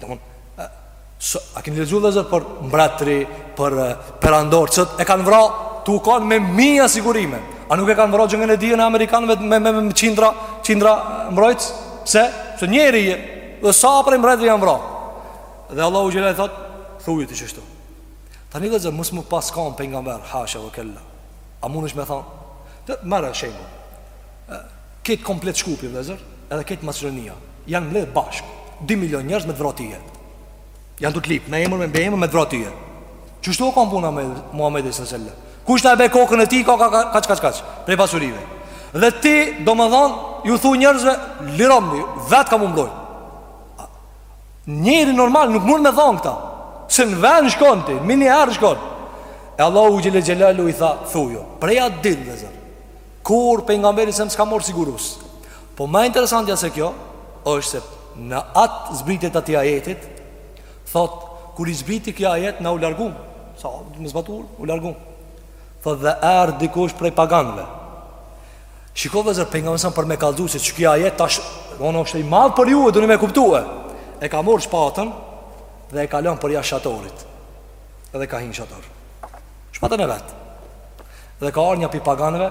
Speaker 1: Domthon, so, a keni lexu vëllezër për mbretëri, për perandor, që e kanë vra tu kanë me mija sigurime. A nuk e kanë vra Xhon Kenedin e amerikanëve me me, me qindra, qindra mbrojtës Pse Se njeri je, dhe sa prej mbretëri janë vra. Dhe Allahu xhelle thot, thuj ti kështu. Tani vëllezër mos me pas kanë pejgamber, hasha wa kella. A mundesh me thon? Merre shembull. Krejt komplet Shkupi vëllazër, edhe krejt Maqedonia janë mbledh bashkë. 2 milionë njerëz me të vra tye. Janë tu të lip, me emër me mbiemër me të vra tye. Qështu o kon puna me Muhamedit sallallahu alaihi wasallam. Kush na e bje kokën e tij ka ka kaq kaq kaq prej pasurive. Dhe ti, domethën, ju thu njerëzve liromni, vetë kam m'u mbrojt. Njeri normal nuk mund me thon këta. Se në vend shkon ti, meniherë shkon. E Allahu xhelle xhelaluhu i tha, thuju, prej atë ditë vëllazër. Kurr pejgamberi sem s'ka morr sigurus. Po ma interesantja se kjo është se në atë zbritje të atij ajetit thot kur i zbriti kjo ajet na u largum. Sa me zbatu, u largum. Thot dhe erdh dikush prej paganëve. Shiko vëllazër pejgamberi sem për me kallxu se qikjo ajet tash ono është i madh për ju e doni më kuptue. E ka morr shpatën dhe e ka lon përjashta shatorit. Edhe ka hin në shator. Shpatën e vet Dhe ka ardh një pi paganëve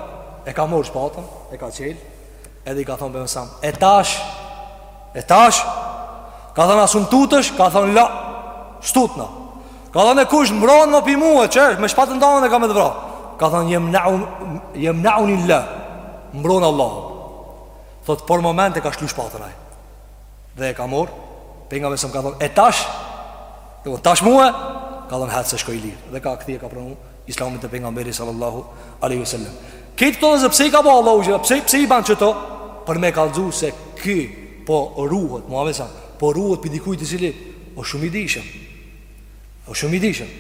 Speaker 1: E ka morr shpatën E ka çel Edhe i ka thonë pejgamberit sem E tash E tash Ka thonë a s'um tutesh Ka thonë la s'tutna Ka thonë e kush mbron ma pi mue Qe me shpatën tane kam me të vra Ka thonë jemneu jemneuni Allah Mbron Allah Thotë për moment e ka shlu shpatën ai Dhe e ka morr pejgamberi sem ka thonë E tash Dhe më tash mue Ka thonë hajt se shko i lirë Dhe ka kthy e ka pranu Islamin te pejgamberi sallallahu aleyhi sallam Krejt këto vëllazër pse i ka bo Allahu xhelle Pse, pse i ban qëto Për me kallxu se ky Po ruhet Muhammedi sem Po ruhet pi dikujt i cili O shumë i dijshëm O shumë i dijshëm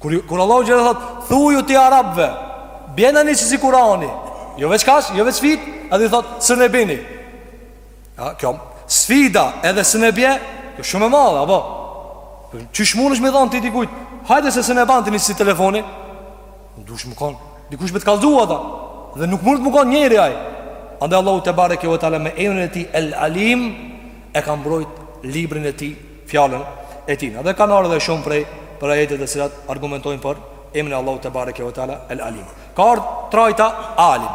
Speaker 1: Kur, kur Allahu xhelle thot Thuju ti arabve Bjene një qësi Kurani Jo veç kaq, jo veç sfidë Edhe i thot s'un e bini Ja, kjo sfida edhe s'un e bje, kjo shumë e madhe, apo? Qysh mundesh me i thon ti dikujt? Hajde se s'un e ban ti ni si telefoni. Duhet me kon, dikush me të kallzu ata. Dhe nuk mund me kon njeri ai. Andaj Allahu tebareke ve teala me emrin e tij El Alim e ka mbrojt librin e tij, fjalën e tij. Dhe kanë ardh edhe shumë prej prej ajeteve të cilat argumentojnë për emrin e Allahut tebareke ve teala El Alim. Ka ardh trajta Alim.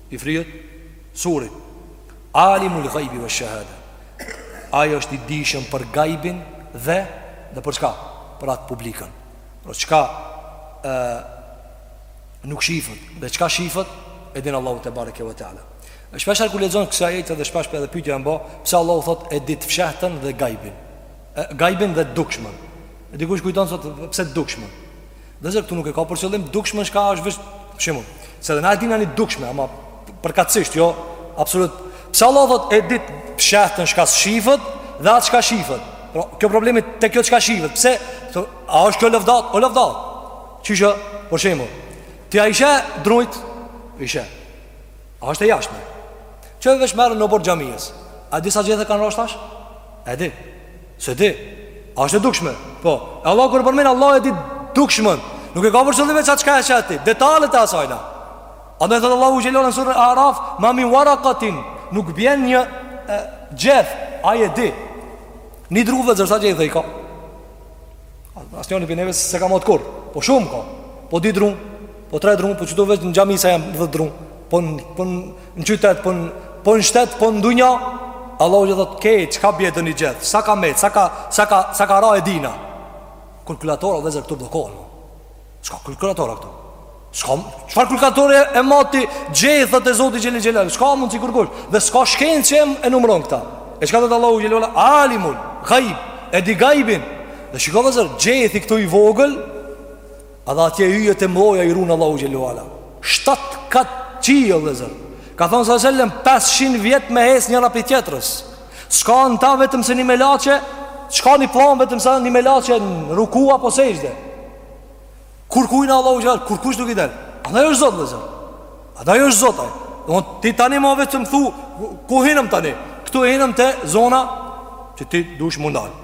Speaker 1: I fryhet surit Alimul gajbi ve shehade Ai është i dijshëm për gajbin dhe Dhe për çka? Për atë publikën Për çka e, Nuk shifet Dhe çka shifet? E din Allahu të barek e vëtale E shpeshherë kur lexon kësi ajete dhe shpesh për edhe pytja e mba Pse Allahu thot e dit fshehtën dhe gajbin e, Gajbin dhe dukshmen E dikush kujton thot pse dukshmen Vëllazër këtu nuk e ka për qëllim dukshme çka është veç shembull Se edhe na e dina një dukshme, ama përkatësisht, jo, absolut Pse Allahu thot e dit fshehtën çka s'shifet dhe atë çka shifet pra, Kjo problemi te kjo çka shifet, pse, thë, a është kjo lëvdatë, o lëvdatë Qysh, për shembull Ti a i sheh drujt, i sheh A është e jashtme Qe veç merre në oborr xhamisë A di sa gjethe kanë ra tash? E di Se di A është e dukshme Po E Allahu kur përmend Allahu e di dukshmen Nuk e ka për qëllim veç çka e sheh ti Detalet e asajna Andaj thotë Allahu xhele në sure Araf Ma min warakatin Nuk bjen një e, Gjeth Ai e di Një dru vëllezër sa gjethe i ka Asnjëni prej neve s'e ka matë kurrë Po shumë ka Po dy drunj Po tre drunj, po qetu veç në xhami sa janë 10 drunj. Po po në qytet, po po në shtet, po në dunja. Allahu xhele thotë, "Krejt, çka bie një gjeth? Sa ka me, sa ka, sa ka, sa ka ra e dina?" Kalkulatori vëllezër këtu do kohë. Çka kalkulatori këtu? Çka, çfarë kalkulatori e mat gjethet e Zotit xhele xhelal. S'ka mund kurrkush? Dhe s'ka shkencë që e numëron këta. E çka thotë Allahu xhele, "Alimul ghaib, e di ghaibin." Dhe shikoni vëllezër, gjethi këtu i vogël, Edhe atje yjet e mdhoja i run Allahu xhele ue ala Shtatë kat qiej vëllezër Ka thonë alejhi selam 500 vjet mes njëra prej tjetrës S'ka në ta vetëm se një melaqe S'ka një pllam vetëm se një melaqe në ruku apo sexhde Kurrkujna Allahu xhele ue ala Kurrkush nuk i del Edhe ai është Zot vëllezër Edhe ai është Zot Dhe ti tani me veten thu Ku hinëm tani Këtu hinëm te zona Që ti dush m'u ndalë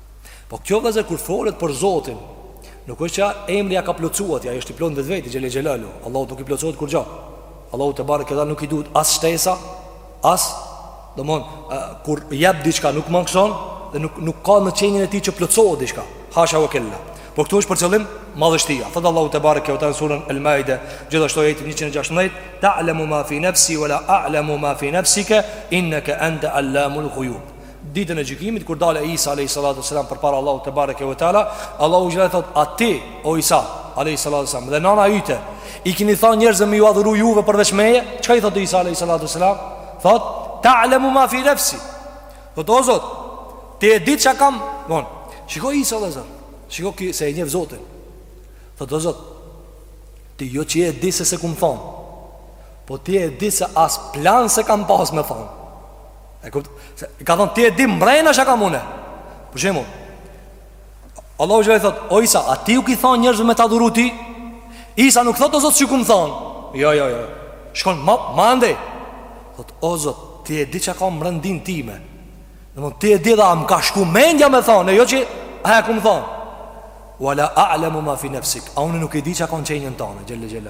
Speaker 1: Po kjo vëllezër kur folet për Zotin Nuk është që emri ia ka plotësu atij Ai është i plotë në vetvete xhele xhelaluhu Allahut nuk i plotësohet kurrgjo Allahut tebareke ve teala nuk i duhet as shtesa As Domethon Kur jep diçka nuk mangëson Dhe nuk, nuk ka në qenien e tij që plotësohet diçka Hasha ve kella Po këtu është për qëllim madhështia Thotë Allahu tebareke ve teala në suren El Maide Gjithashtu ajeti 116 Ta'lemu ma fi nefsi Vela a'lemu ma fi nefsike Inneke ente allamul gujub Ditën e gjykimit kur dalë Isa alayhi salatu selam përpara Allahut te bareke ve teala, Allahu xhele thot a ti o Isa alayhi salatu selam dhe nana yte i keni thënë njerëzve me ju adhuru juve përveç meje? Çka i thot Isa alayhi salatu selam? Thot ta'lamu ma fi nafsi. Thot o Zot, ti e di çka kam? Von. Shikoje Isa vëllezër. Shikoje ky, se e njeh Zotin. Thot o Zot, ti jo që e di se s'e kum thon. Po ti e di se as plan s'e kam pas me thon. E kupton, se i ka thonë, ti e di mbrenda çka ka n'mue. Për shembull, Allahu xhele i thotë, o Isa, a ti u ki thonë njerëzve me t'adhuru ty? Isa nuk thotë, o Zot, s'ju kum thonë? Jo, jo, jo, shkon, ma, ma andej. Thotë, o Zot, ti e di çka ka n'mbrendinë time. Domethon, ti e di edhe a më ka shku mendja me thonë, e jo që, a e kum thonë? Wala a'lamu ma fi nafsik. A unë nuk e di çka ka n'qenien tonde, xhele xhel.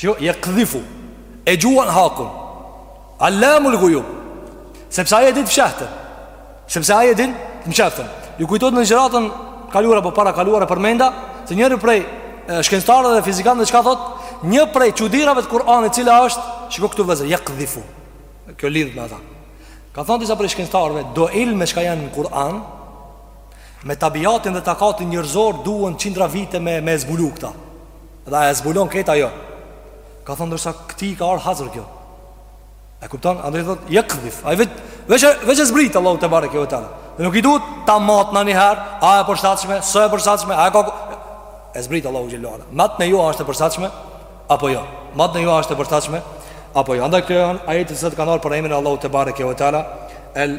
Speaker 1: Kjo jekdhifu E gjuan hakun Allamul gujub Sepse ai e di të fshehtën Sepse ai e din të msheftën Ju kujtohet në ligjëratën e kaluar apo para kaluar e përmenda Se njëri prej shkencëtarëve dhe fizikanëve çka thotë Një prej çudirave të Kur'anit cila është Shiko këtu vllezër, jekdhifu Kjo lidhet me ata Ka thonë disa prej shkencëtarëve Do ilme çka janë në Kur'an Me tabiatin dhe takatin njerëzor Duhen qindra vite me, me zbulu këta Dhe ai e zbulon këtë ajo Ka thonë ndërsa këtij ka ardh hazër kjo E kupton, andaj thotë, jekdhif Ai veç, veç, veç e zbrit Allahu tebareke ue teala Dhe nuk i duhet ta matë njëherë A e përshtatshme, s'o e përshtatshme A e ka E zbrit Allahu xhel-le ue ala Matne ju a është e përshtatshme Apo jo Matne ju a është e përshtatshme Apo jo Andaj kjo janë ajetet që kanë ardh për emrin e Allahut tebareke ue teala El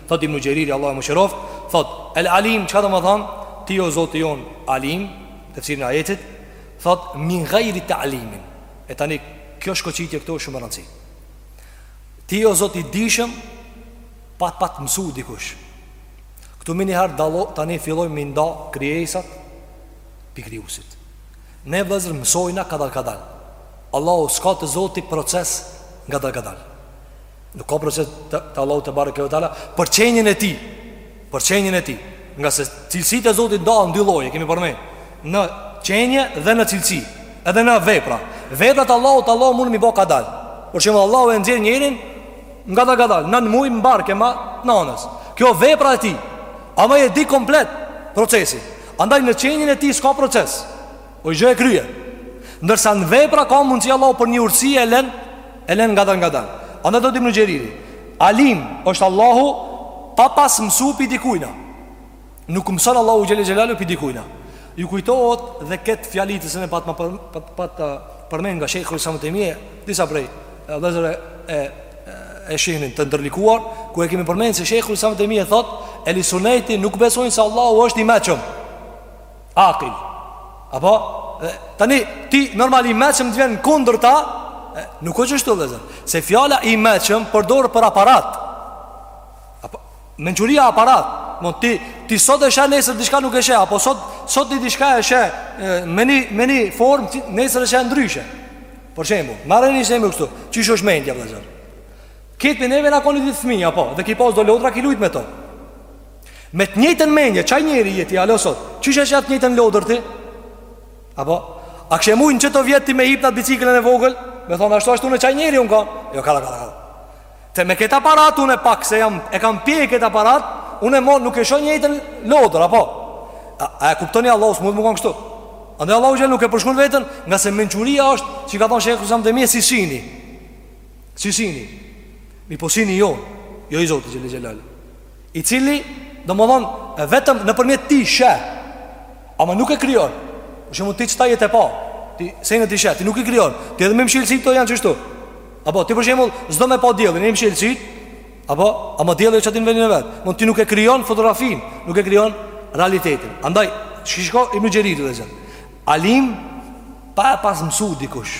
Speaker 1: Thotë Ibn Xheriri, Allahu e mëshiroftë, thotë, El Alim, çka do me thanë, ti o Zoti jonë, Alim, tefsirin e ajetit, thotë, min gajri ta'limin. E tani, kjo shkoqitje këtu është shumë me rëndësi. Ti o Zot i dijshëm, pa t'pat mësu dikush. Këtu menjëherë dallon, tani filloj m'i nda krijesat pi Krijuesit. Ne vllezër mësojna kadal kadal. Allahu s'ka te Zoti proces ngadalë ngadalë. Nuk ka proces te, te Allahu tebareke ue teala Për qenien e tij Për qenien e tij Ngase cilësitë e Zotit dahen dy lloje Kemi përmend Në qenie dhe në cilësi Edhe në vepra Veprat e Allahut Allahu mund m'i bo kadal Për shembull Allahu e nxjerr njerin Ngadalë kadal Nan muj n'bark e man t'nanës Kjo vepra e tij Ama e di komplet procesin Andaj në qenien e tij s'ka proces O gjë e kryer. Ndërsa në vepra ka mundësi Allahu për një urtësi e lën e lën ngadal ngadal. Andaj thotë Ibn Xheriri. Alim është Allahu pa pas mësu pi dikujna. Nuk mëson Allahu xhel-le xhelaluhu pi dikujna. Ju kujtohet dhe këtë fjali të cilën e patëm për, pat, pat përmen nga Sheikhul Islam Ibn Tejmije, disa prej vëllezërve e e shihnin të ndërlikuar, kur e kemi përmendur se Sheikhul Islam Ibn Tejmije thotë, "Ehli Suneti nuk besojnë se Allahu është i meçëm." Akil Apo Tani ti normal i meçëm të vjen e kundërta Nuk o qashtu vllezër Se fjala i meçëm përdoret për aparat Apo Mençuria aparat Mo ti, ti sot e sheh nesër diçka nuk e sheh Apo sot, sot ti diçka e sheh Me një, me një formë nesër e sheh ndryshe Për shembull Merre një shembull kështu Qysh është mendja vllezër Këtë me neve në kon ni ditë fmi Apo dhe ki pas do lodra ki lujt me to Me të njëjtën mendje, qaj njeri je ti ala sot. Qysh e sheh atë njëjtën lodër ti? Apo a kishe mujt në qeto vjet ti me hip në biciklën e vogël? Me thon ashtu ashtu unë qaj njeri jam kan. Jo kalla kalla kalla. Se me këtë aparat unë pak se jam e kam prej këtë aparat, unë më nuk e shoh njëjtën lodër apo. A, a e kuptoni Allahu s'mund të me kon kështu? Andaj Allahu xhel nuk e përshkrun veten, ngase mençuria është, si ka thënë Shejhul Islam Tejmije si syni. Si syni. Mirëpo syni jo, jo i Zotit xhel xhelal. I cili, domethënë, vetëm nëpërmjet tij sheh. Ama nuk e krijon. Për shembull ti qeta je te pa. Ti senet i sheh, ti nuk e krijon. Ti edhe me i mshel sytë këto janë qeshtu. Apo ti për shembull s'do me pa diellin, i mshel sytë. Apo ama dielli është aty në vendin e vet. Mund ti nuk e krijon fotografinë, nuk e krijon realitetin. Andaj shiko Ibn Xherir dhe zot. Alim pa e pas mësu dikush.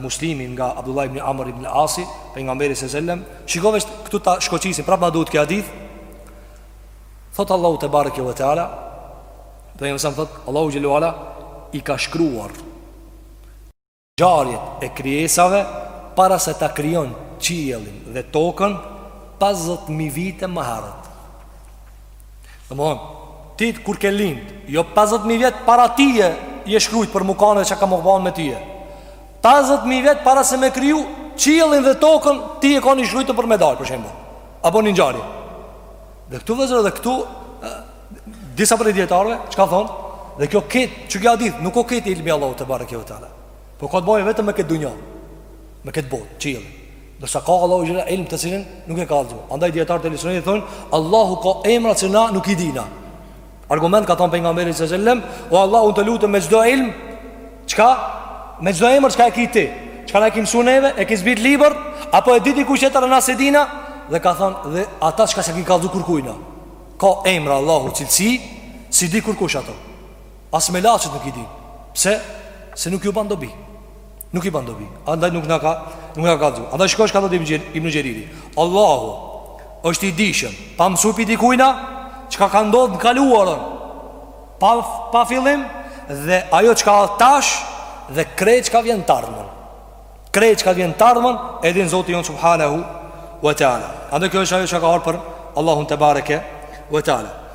Speaker 1: Muslimi nga Abdullah ibn Amr ibn Asi, pejgamberi sallallahu alajhi wasallam, shikove këtu ta shkoqisim, prapë na duhet kjo hadith. Thot Allahu tebareke ve teala, do jam sam thot Allahu xhele ue ala i ka shkruar ngjarjet e krijesave para se ta krijon qiellin dhe tokën 50000 vite më herët. Domethonë, ti kur ke lind, jo 50.000 vjet para tije, je shkrujt për me kan edhe çka me u ba me tije. 50.000 vjet para se me kriju, qiellin dhe tokën, ti je kan i shkrujt për me dalë, për shembull. Apo një njeri. Dhe këtu vllezër dhe këtu, disa prej dijetarve, çka thonë, dhe kjo ketë, qiky hadith, nuk o krejt ilmi i Allahut tebareke ve teala. Po ka të bojë vetëm me këtë dunja, me këtë botë, qiellin. Ndërsa ka Allahu xhel ala ilm të cilin nuk e ka kallzu Andaj dijetarët e ehli sunnetit thonë Allahu ka emra që na nuk i dina Argument ka thonë pejgamberi alejhi selam O Allah unë të lutem me çdo ilm Çka? Me çdo emër çka e ki ti Çka na e ki mësu neve E ki zbrit n'libër Apo e din dikush tjetër e na s'e dina Dhe ka thonë Dhe ata çka s'e ki kallzu kërkujna Ka emra Allahu cilësi S'i di kërkush ato As melaqet nuk i din Se? Se nuk ju ban dobi Nuk i ban dobi. Andaj nuk na ka, nuk na ka kallzu. Andaj shiko çka thotë Ibn Xheriri. Allahu është i dijshëm, pa mësu pi dikujna çka ka ndodhur në të kaluarën. Pa pa fillim dhe ajo çka është tash dhe krejt çka vjen t'ardhmen. Krejt çka vjen t'ardhmen e din Zoti jon subhanahu wa taala. Andaj kjo është ajo çka ka ardhur për Allahun tebareke wa taala.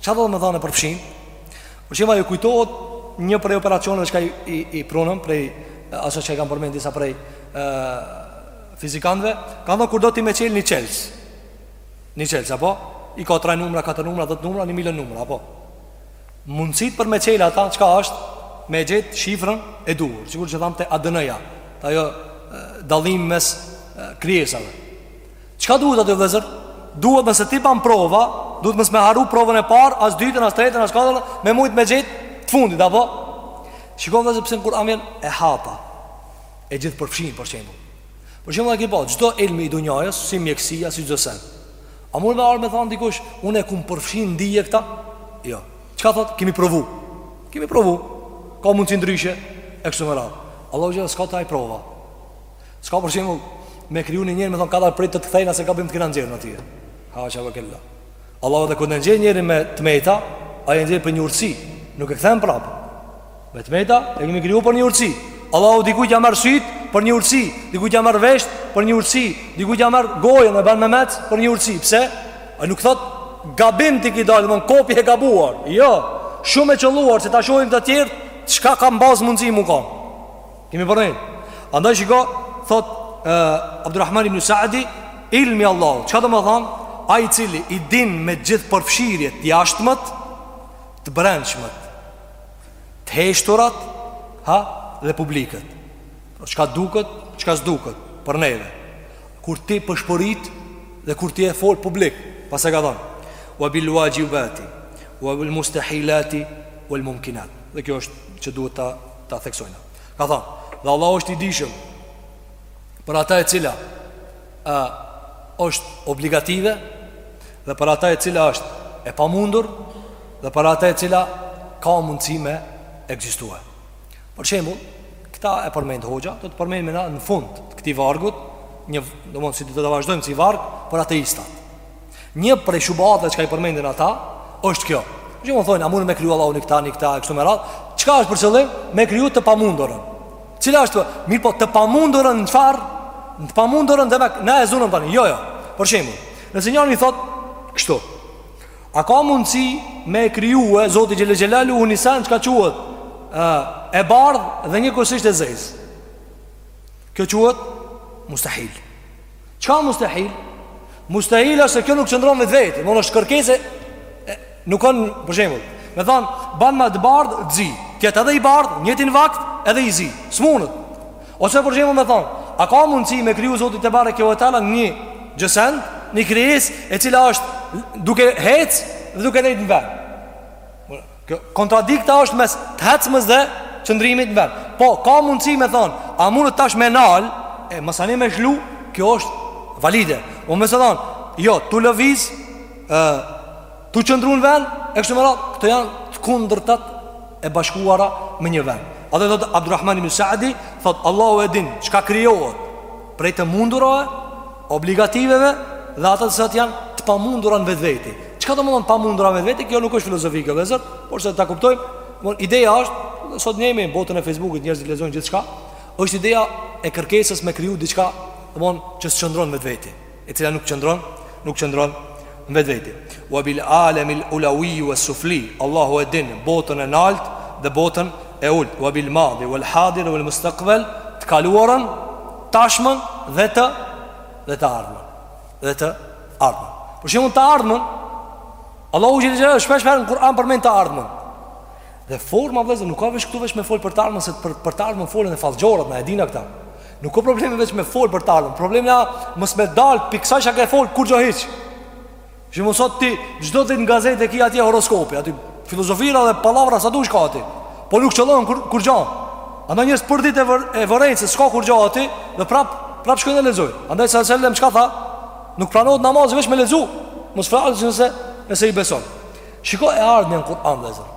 Speaker 1: Çka do me thanë përfshin? Për shembull a ju kujtohet një prej operacioneve çka i, i, i prunëm Prej aso çka i kanë përmend disa prej e, fizikanve Kanë thonë kur do ti me çel një çelës Një çelës, apo? I ka tre numra, katër numra, dhetë numra, një milion numra, apo? Mundësitë për me çel ata, çka është? Me gjet shifrën e duhur Sikur që thamë te ADN-ja Dhe ajo dallimi mes krijesave Çka duhet aty vllezër? Duhet nëse ti ban prova, duhet mos me harru provën e parë, as dytën, as tretën, as katërën, me mujt me gjet të fundit, apo? Shikoni vllezër pse kur ata e hapin, e gjithë përfshin për shembull. Për shembull e ki po, çdo ilmi i dunjajës, si mjekësia, si çdo sen. A mund me ardh me thonë dikush, unë e kum përfshi n'dije këta? Jo. Çka thotë, kemi provu. Kemi provu. Ka mundësi ndryshe, e kështu me radhë. Allahu xhelle s'ka atij prova. S'ka për shembull me kriju një njeri me thon ka dal prit të të kthejna se gabim të kena nxjerr ne tye. Hasha ve kella. Allahu edhe kur të nxjerr njeri me të meta, ai e nxjerr për një urtësi, nuk e kthen prapë. Me të meta e kemi kriju për një urtësi. Allahu dikujt ja marr syt për një urtësi, dikujt ja marr vesht për një urtësi, dikujt ja marr gojën e bën memec për një urtësi. Pse? Ai nuk thot gabim ti ki dalë, domethon kopje e gabuar. Jo. Shumë e qëlluar se ta shohin të tjerë çka ka mbaz mundësi me kon. Kemi për ne Andaj shiko Thot uh, Abdurrahman ibn Saadi Ilmi Allahu Çka domethanë Ai i cili i din me gjithë përfshirjet Të jashtmet Të brendshmet Të heshturat Ha Dhe publiket pra, Çka duket Çka s'duket Për neve Kur ti pëshpërit Edhe kur ti e fol publik Pastaj ka thonë Wa bil wajibati Wa bil mustahilati Wa bil mumkinat Dhe kjo është që duhet ta ta theksojna. Ka thënë, dhe Allahu është i dijshëm për ata e cila është obligative dhe për ata e cila është e pamundur dhe për ata e cila ka mundësi me ekzistue. Për shembull, këta e përmend hoxha, do ta përmendim ne në fund të këtij vargut, domethon si do ta vazhdojmë si varg për ateistat. Një prej shubahatve çka i përmendin ata është kjo Që me thonë, a mundet me kriju Allahu një këta, një këta, e kështu me radhë Çka është për qëllim? Me kriju të pamundurën Cila është të Mirëpo të pamundurën në farë Në të pamundurën dhe na e zunë tani Jo, jo, për shembull Nëse njëri i thotë kështu A ka mundësi me krijue Zoti Xhel-le Xhelaluhu një sen çka quhet E bardhë dhe njëkohësisht e zez Kjo quhet Mustahil Çka mustahil? Mustahil është se kjo nuk qëndron vetvetiu, por është kërkesë nuk kanë, për shembull, me thon, ban ma të bardh t'zi. T'jet edhe i bardh, njejtin vakt edhe i zi. S'munet. Ose për shembull me thon, a ka mundësi me kriju Zoti tebareke ve teala një gjësend, një krijesë e cila është duke hec dhe duke nejt në vend. Kjo kontradiktë është mes të hecmës dhe qëndrimit në vend. Po, ka mundësi me thonë, a mundet tash me nalë, e masanej me shku, kjo është valide. Po me thonë, jo, tu lëviz, e, tu qëndru në vend, e kështu me radhë, këto janë të kundërtat e bashkuara me një vend. Andaj thotë Abdurrahman ibn Saadi, thotë Allahu e din, çka krijohet, Prej të mundurave, obligativeve dhe ata të cilat janë të pamundura në vetvete. Çka domethonë pamundura në vetvete? Kjo nuk është filozofike vëllezër, por se ta kuptojmë, domthon ideja është sot ne jemi në botën e Facebookut, njerëzit lexojnë gjithçka. Është ideja e kërkesës me kriju diçka, domthon që s'qëndron në vetvete. e cila nuk qëndron, nuk qëndron në vetvete. Wa bil alam al ulwi was sufli, Allahu e din botën e nalt dhe botën e ult. Wa bil madhi wal hadir wal mustaqbal, të kaluarën, tashmen dhe të dhe të ardhmen. Dhe të ardhmen. Për shembull të ardhmen, Allahu xhele xhelaluhu shpesh herë në Kur'an përmend të ardhmen. Dhe forma vëllezër nuk a veç këtu veç me fol për të ardhmen se për për të ardhmen folën edhe fallxhorat na e dina këta. Nuk a problemi veç me fol për të ardhmen Problemi a mos me dalë Pi kësaj çka e fol kurgjo hiç Domthon sot ti Çdo ditë në gazetë e ki atje horoskopi Aty filozofira dhe pallavra sa dush ka aty Po nuk qëllon kur, kurgjo Andaj njerëz për ditë e, vër, e vërejnë Se s'ka kurgjo aty Dhe prap, prap shkojnë e lexojnë Andaj alejhi selam çka tha Nuk pranohet namazi veç me lexu Mos flasim nëse, nëse i beson Shiko e ardhmja në Kur'an vëllezër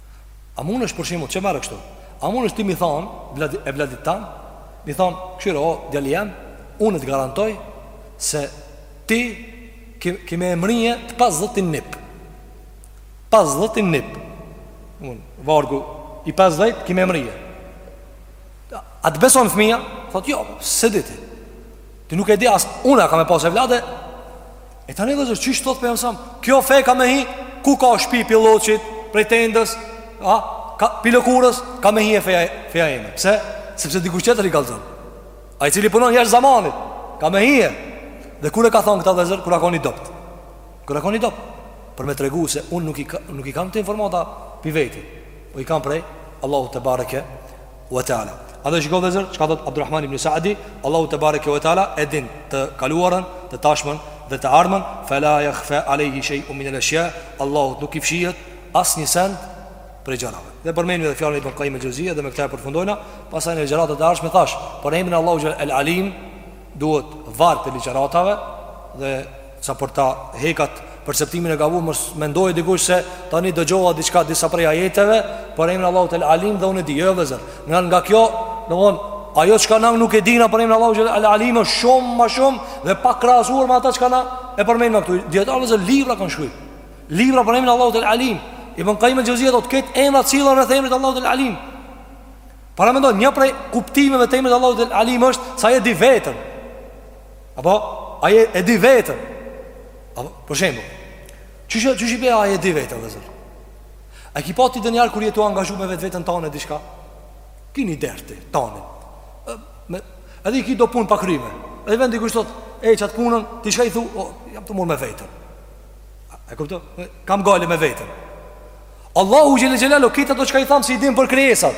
Speaker 1: A mundesh për shembull qe merre kështu A mundesh ti me i thonë evladit, Evladit tand Me i thonë kshyr o djali jem Unë të garantoj Se ti ki, ki me e mrri Të pesëdhetin nip Pesëdhetin nip Në vargun e pesëdhetë ki me e mrri A të beson fëmija Thotë jo s'e di ti Ti nuk e di as Unë a kam me pas evlad E tani vëllezër, qysh thotë Pejgamberi alejhi selam? Kjo fej ka me hi, ku ka shpi pi lloçit, prej tendës, a, ka, pi lëkurës, ka me hije feja, feja eme. Pse? Sepse dikush tjetër i kallëzon. Ai i cili punon jashtë zamanit, ka me hije. Dhe kur e ka thonë këta vëllezër, kur a konë i dobt. Kur a konë i dobt. Për me tregu se unë nuk i, nuk i kam këto informata pi veti. Po i kam prej, Allahut tebareke, Ve Teala. A dhe shiko vëllezër, çka thot Abdurrahman ibn Sa'di, Allahu tebareke ve Teala e din të kaluarën, të tashmen dhe të ardhmen, fela yakhfa alayhi shay'un min al-ashya, Allahut nuk i fshihet asnjë send prej gjërave. Dhe përmendim edhe fjalën e Ibn Qayyim al-Jawziyya dhe me këtë e përfundojna, pasaj në ligjëratat e ardhshme thash, për emrin e Allahut el Alim duhet varg të ligjëratave dhe Sa për ta hekat perceptimin e gabuar, mos mendojë dikush se tani dëgjova diçka disa prej ajeteve, për emrin e Allahut el Alim dhe unë di, jo vëllezër. Nga nga kjo, domthon, ajo çka na nuk e dina për emrin e Allahut el Alim është shumë më shumë dhe e pakrahasuar me ata çka na e përmendëm këtu. Dijetarët vëllezër libra kanë shkruar. Libra për emrin e Allahut el Alim. Ibn Qayyim al-Jawziyya do të ketë emra të cilën rreth emrit të Allahut el Alim. Paramendo, një prej kuptimeve të emrit të Allahut el Alim është sa e di veten. Apo, a e di vetën Apo, për shembull Që shë, që shë i be a e di vetën dhe zërë A ki pa ti ndonjëherë kur je tu u angazhu me vetë vetën tane diçka Kini derti, tane me, Edhe i ki do punë pa kryme Edhe i vendin kushtet, e qatë punën Diçka i thu, o, jam tu u marr me vetën E kupton, kam gale me vetën Allahu xhele xhelaluhu, këto do çka i thamë se i din për krijesat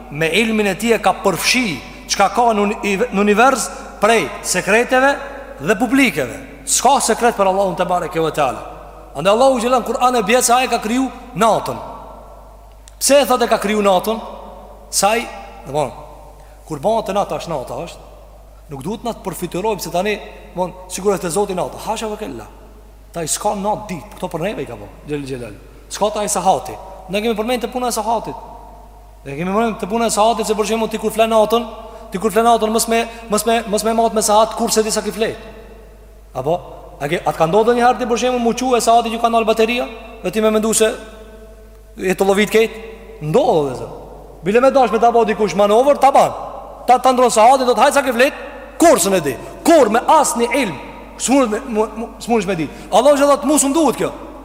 Speaker 1: Me ilmin e tij e ka përfshi çka ka në univers prej sekreteve dhe publikeve. S'ka sekret për Allahun tebareke ve teala. Andaj Allahu xhele n'Kur'an e bjetë se ai e ka kriju natën. Pse e thot e ka kriju natën? Se ai, domethon, kur bëhet natë është natë është, nuk duhet na të përfytyrojmë se tani, domethon, sikur edhe te Zoti natë, hasha ve kella. Te Ai s'ka natë ditë, këto për neve i ka bon, xhele xhele. S'ka te Ai sahati. Ne e kemi përmen te puna e sahatit. E kemi përmen te puna e sahatit se për shembull ti kur flen natën, ti kur flen natën mos me, mos me, mos me matë me sahat kurrë s'e di sa ki fletë. Apo, a ke, a të ka ndodhë ndonjëherë ti për shembull me u çu e sahatit ju ka nalë bateria dhe ti me mëndu se e tollovit krejt, ndodhë dhe zë. Bile me dashme ta bon dikush manovër, ta ban. Ta ta ndrron sahatin dhe thotë hajt sa ki fletë, kurrë s'e din, kurrë me asnjë ilm, s'munesh me di. Allahut edhe s'mund t'i duhet kjo.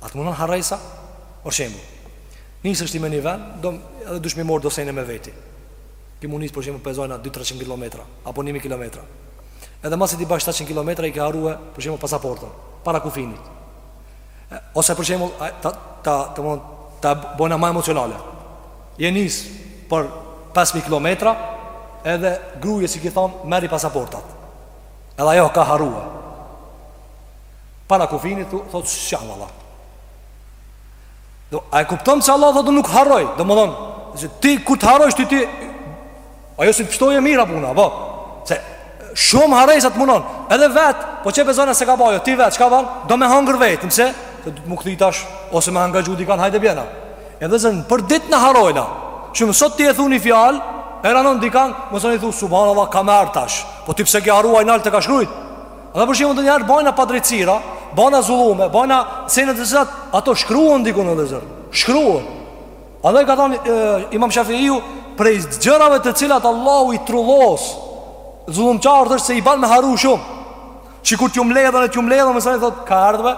Speaker 1: A të mundon harresa? Për shembull, nisesh ti me një vend, do edhe dush m'i marrë do sene me veti. Ki me u nisë, për shembull, p'e zojna 2-300 kilometra, apo 1000 kilometra. Edhe masi ti bash 700 kilometra, i ke harrue, për shembull, pasaportën, para kufinit. Ose, për shembull, ta, ta, ta, ta, ta bojna ma emocionale. Je nisë për 5.000 kilometra, edhe grujes i ki thonë, merri pasaportat. Edhe ajo ka harrue. Para kufinit thu, thot s'jan valla. A e kupton se Allah thotë nuk harroj, domthon se ti kur të harrosh ti ti ajo s'të pështon mirë puna, po. Se shumë harresa të mundon, edhe vet, po qe p'e zona s'e ka ba ajo, ti vet çka bon, do me hangër vetën se s'e do ti me u kthy tash ose me hangër gjo dikan hajde bjena. Edhe zën për ditë na harrojna. Shumë sot ti e thuni fjalë, e rëndon dikan, masanej thu subhanallahu ka m'erdh tash. Po ti pse ke harruar nalt t'u ka shkruajt? Dhe për shembull ndonjëherë bojna padrejtësira, bojna zullume, bojna sene të cilat ato shkruhen dikun te Zoti. Shkruhen. Andaj ka thënë Imam Shafiu prej gjërave të cilat Allahu i trullos zullumçarët është se i bën me harru shumë. Që kur t'ju mbledhen e t'ju mbledhen, masanej thot ka erdh ve.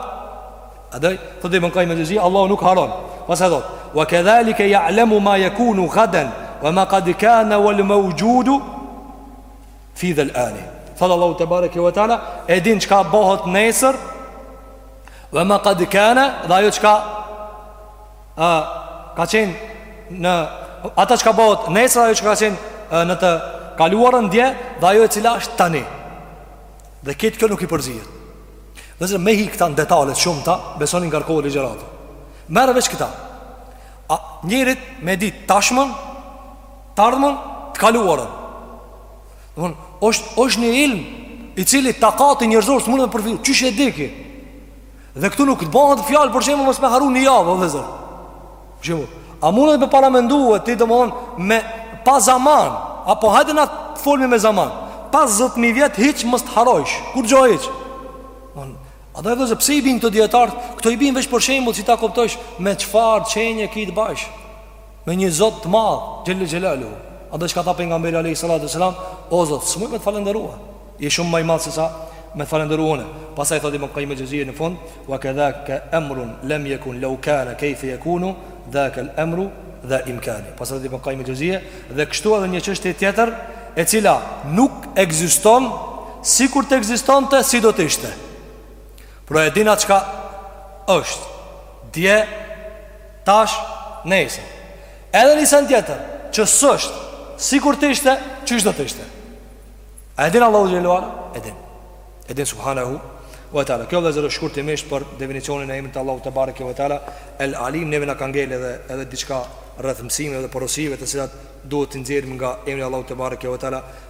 Speaker 1: Andaj thot Ibn Qayyim al-Xheuzi, Allahu nuk harron. Pastaj thot, "Wa kadhalika ya'lamu ma yakunu ghadan wa ma qad kana wal mawjudu Fi dhel ani Thotë Allahu tebareke ve teala E din çka bëhet nesër Ve ma kad kane Dhe ajo çka a, Ka qenë në Ata çka bëhet nesër Ajo çka ka qenë në të kaluarën dje Dhe ajo e cila është tani Dhe këtë kjo nuk i përzihet Vllezër me hi këtu në detale të shumta Besoni ngarkohet ligjërata Merre veç këta A njeri me ditë të tashmen Të ardhmen, të kaluarën Domethënë është, është një ilm I cili takati njerëzor s'mundet me përfitu Qysh e di ky Dhe këtu nuk po bëhet fjalë për shembull Mos me harru një javë vllezër Shembull A mundesh me paramendu e ti domethënë Me pa zaman Apo hajde na të folim me zaman Pesëdhjetë mijë vjet hiç mos të harrojsh Kurgjo hiç Andaj vllezër pse i bin dijetarët Këto i bin veç për shembull Si ta kuptojsh me çfarë qenie ki të bajsh Me një Zot të madh, Xhelle Xhelaluhu. Andaj çka tha pejgamberi alayhis salatu wasalam, o Zot, s'muj me të falënderu. Je shumë më i madh se sa me të falënderuar unë. Pastaj thotë Ibn Qayyim al-Jawziyya në fund, wa kadhaka amrun lam yakun law kana kayfa yakunu dhaka al-amru dha imkani. Pastaj thotë Ibn Qayyim al-Jawziyya dhe kështu edhe një çështje tjetër e cila nuk ekziston sikur të ekzistonte si do të ishte. Pra e din çka është. Dje Tash, nesër. Edhe një sen tjetër, që s'është, sikur të ishte, qysh do të ishte. A e din Allahu Xhelle ve ala? E din. E din Subhanahu wa taala. Kjo vllezër shkurtimisht për definicionin e emrit të Allahut tebareke ve teala El Alim neve na ka ngel edhe edhe diçka rreth mësimeve dhe porosive të cilat duhet t'i nxjerrim nga emri i Allahut tebareke ve teala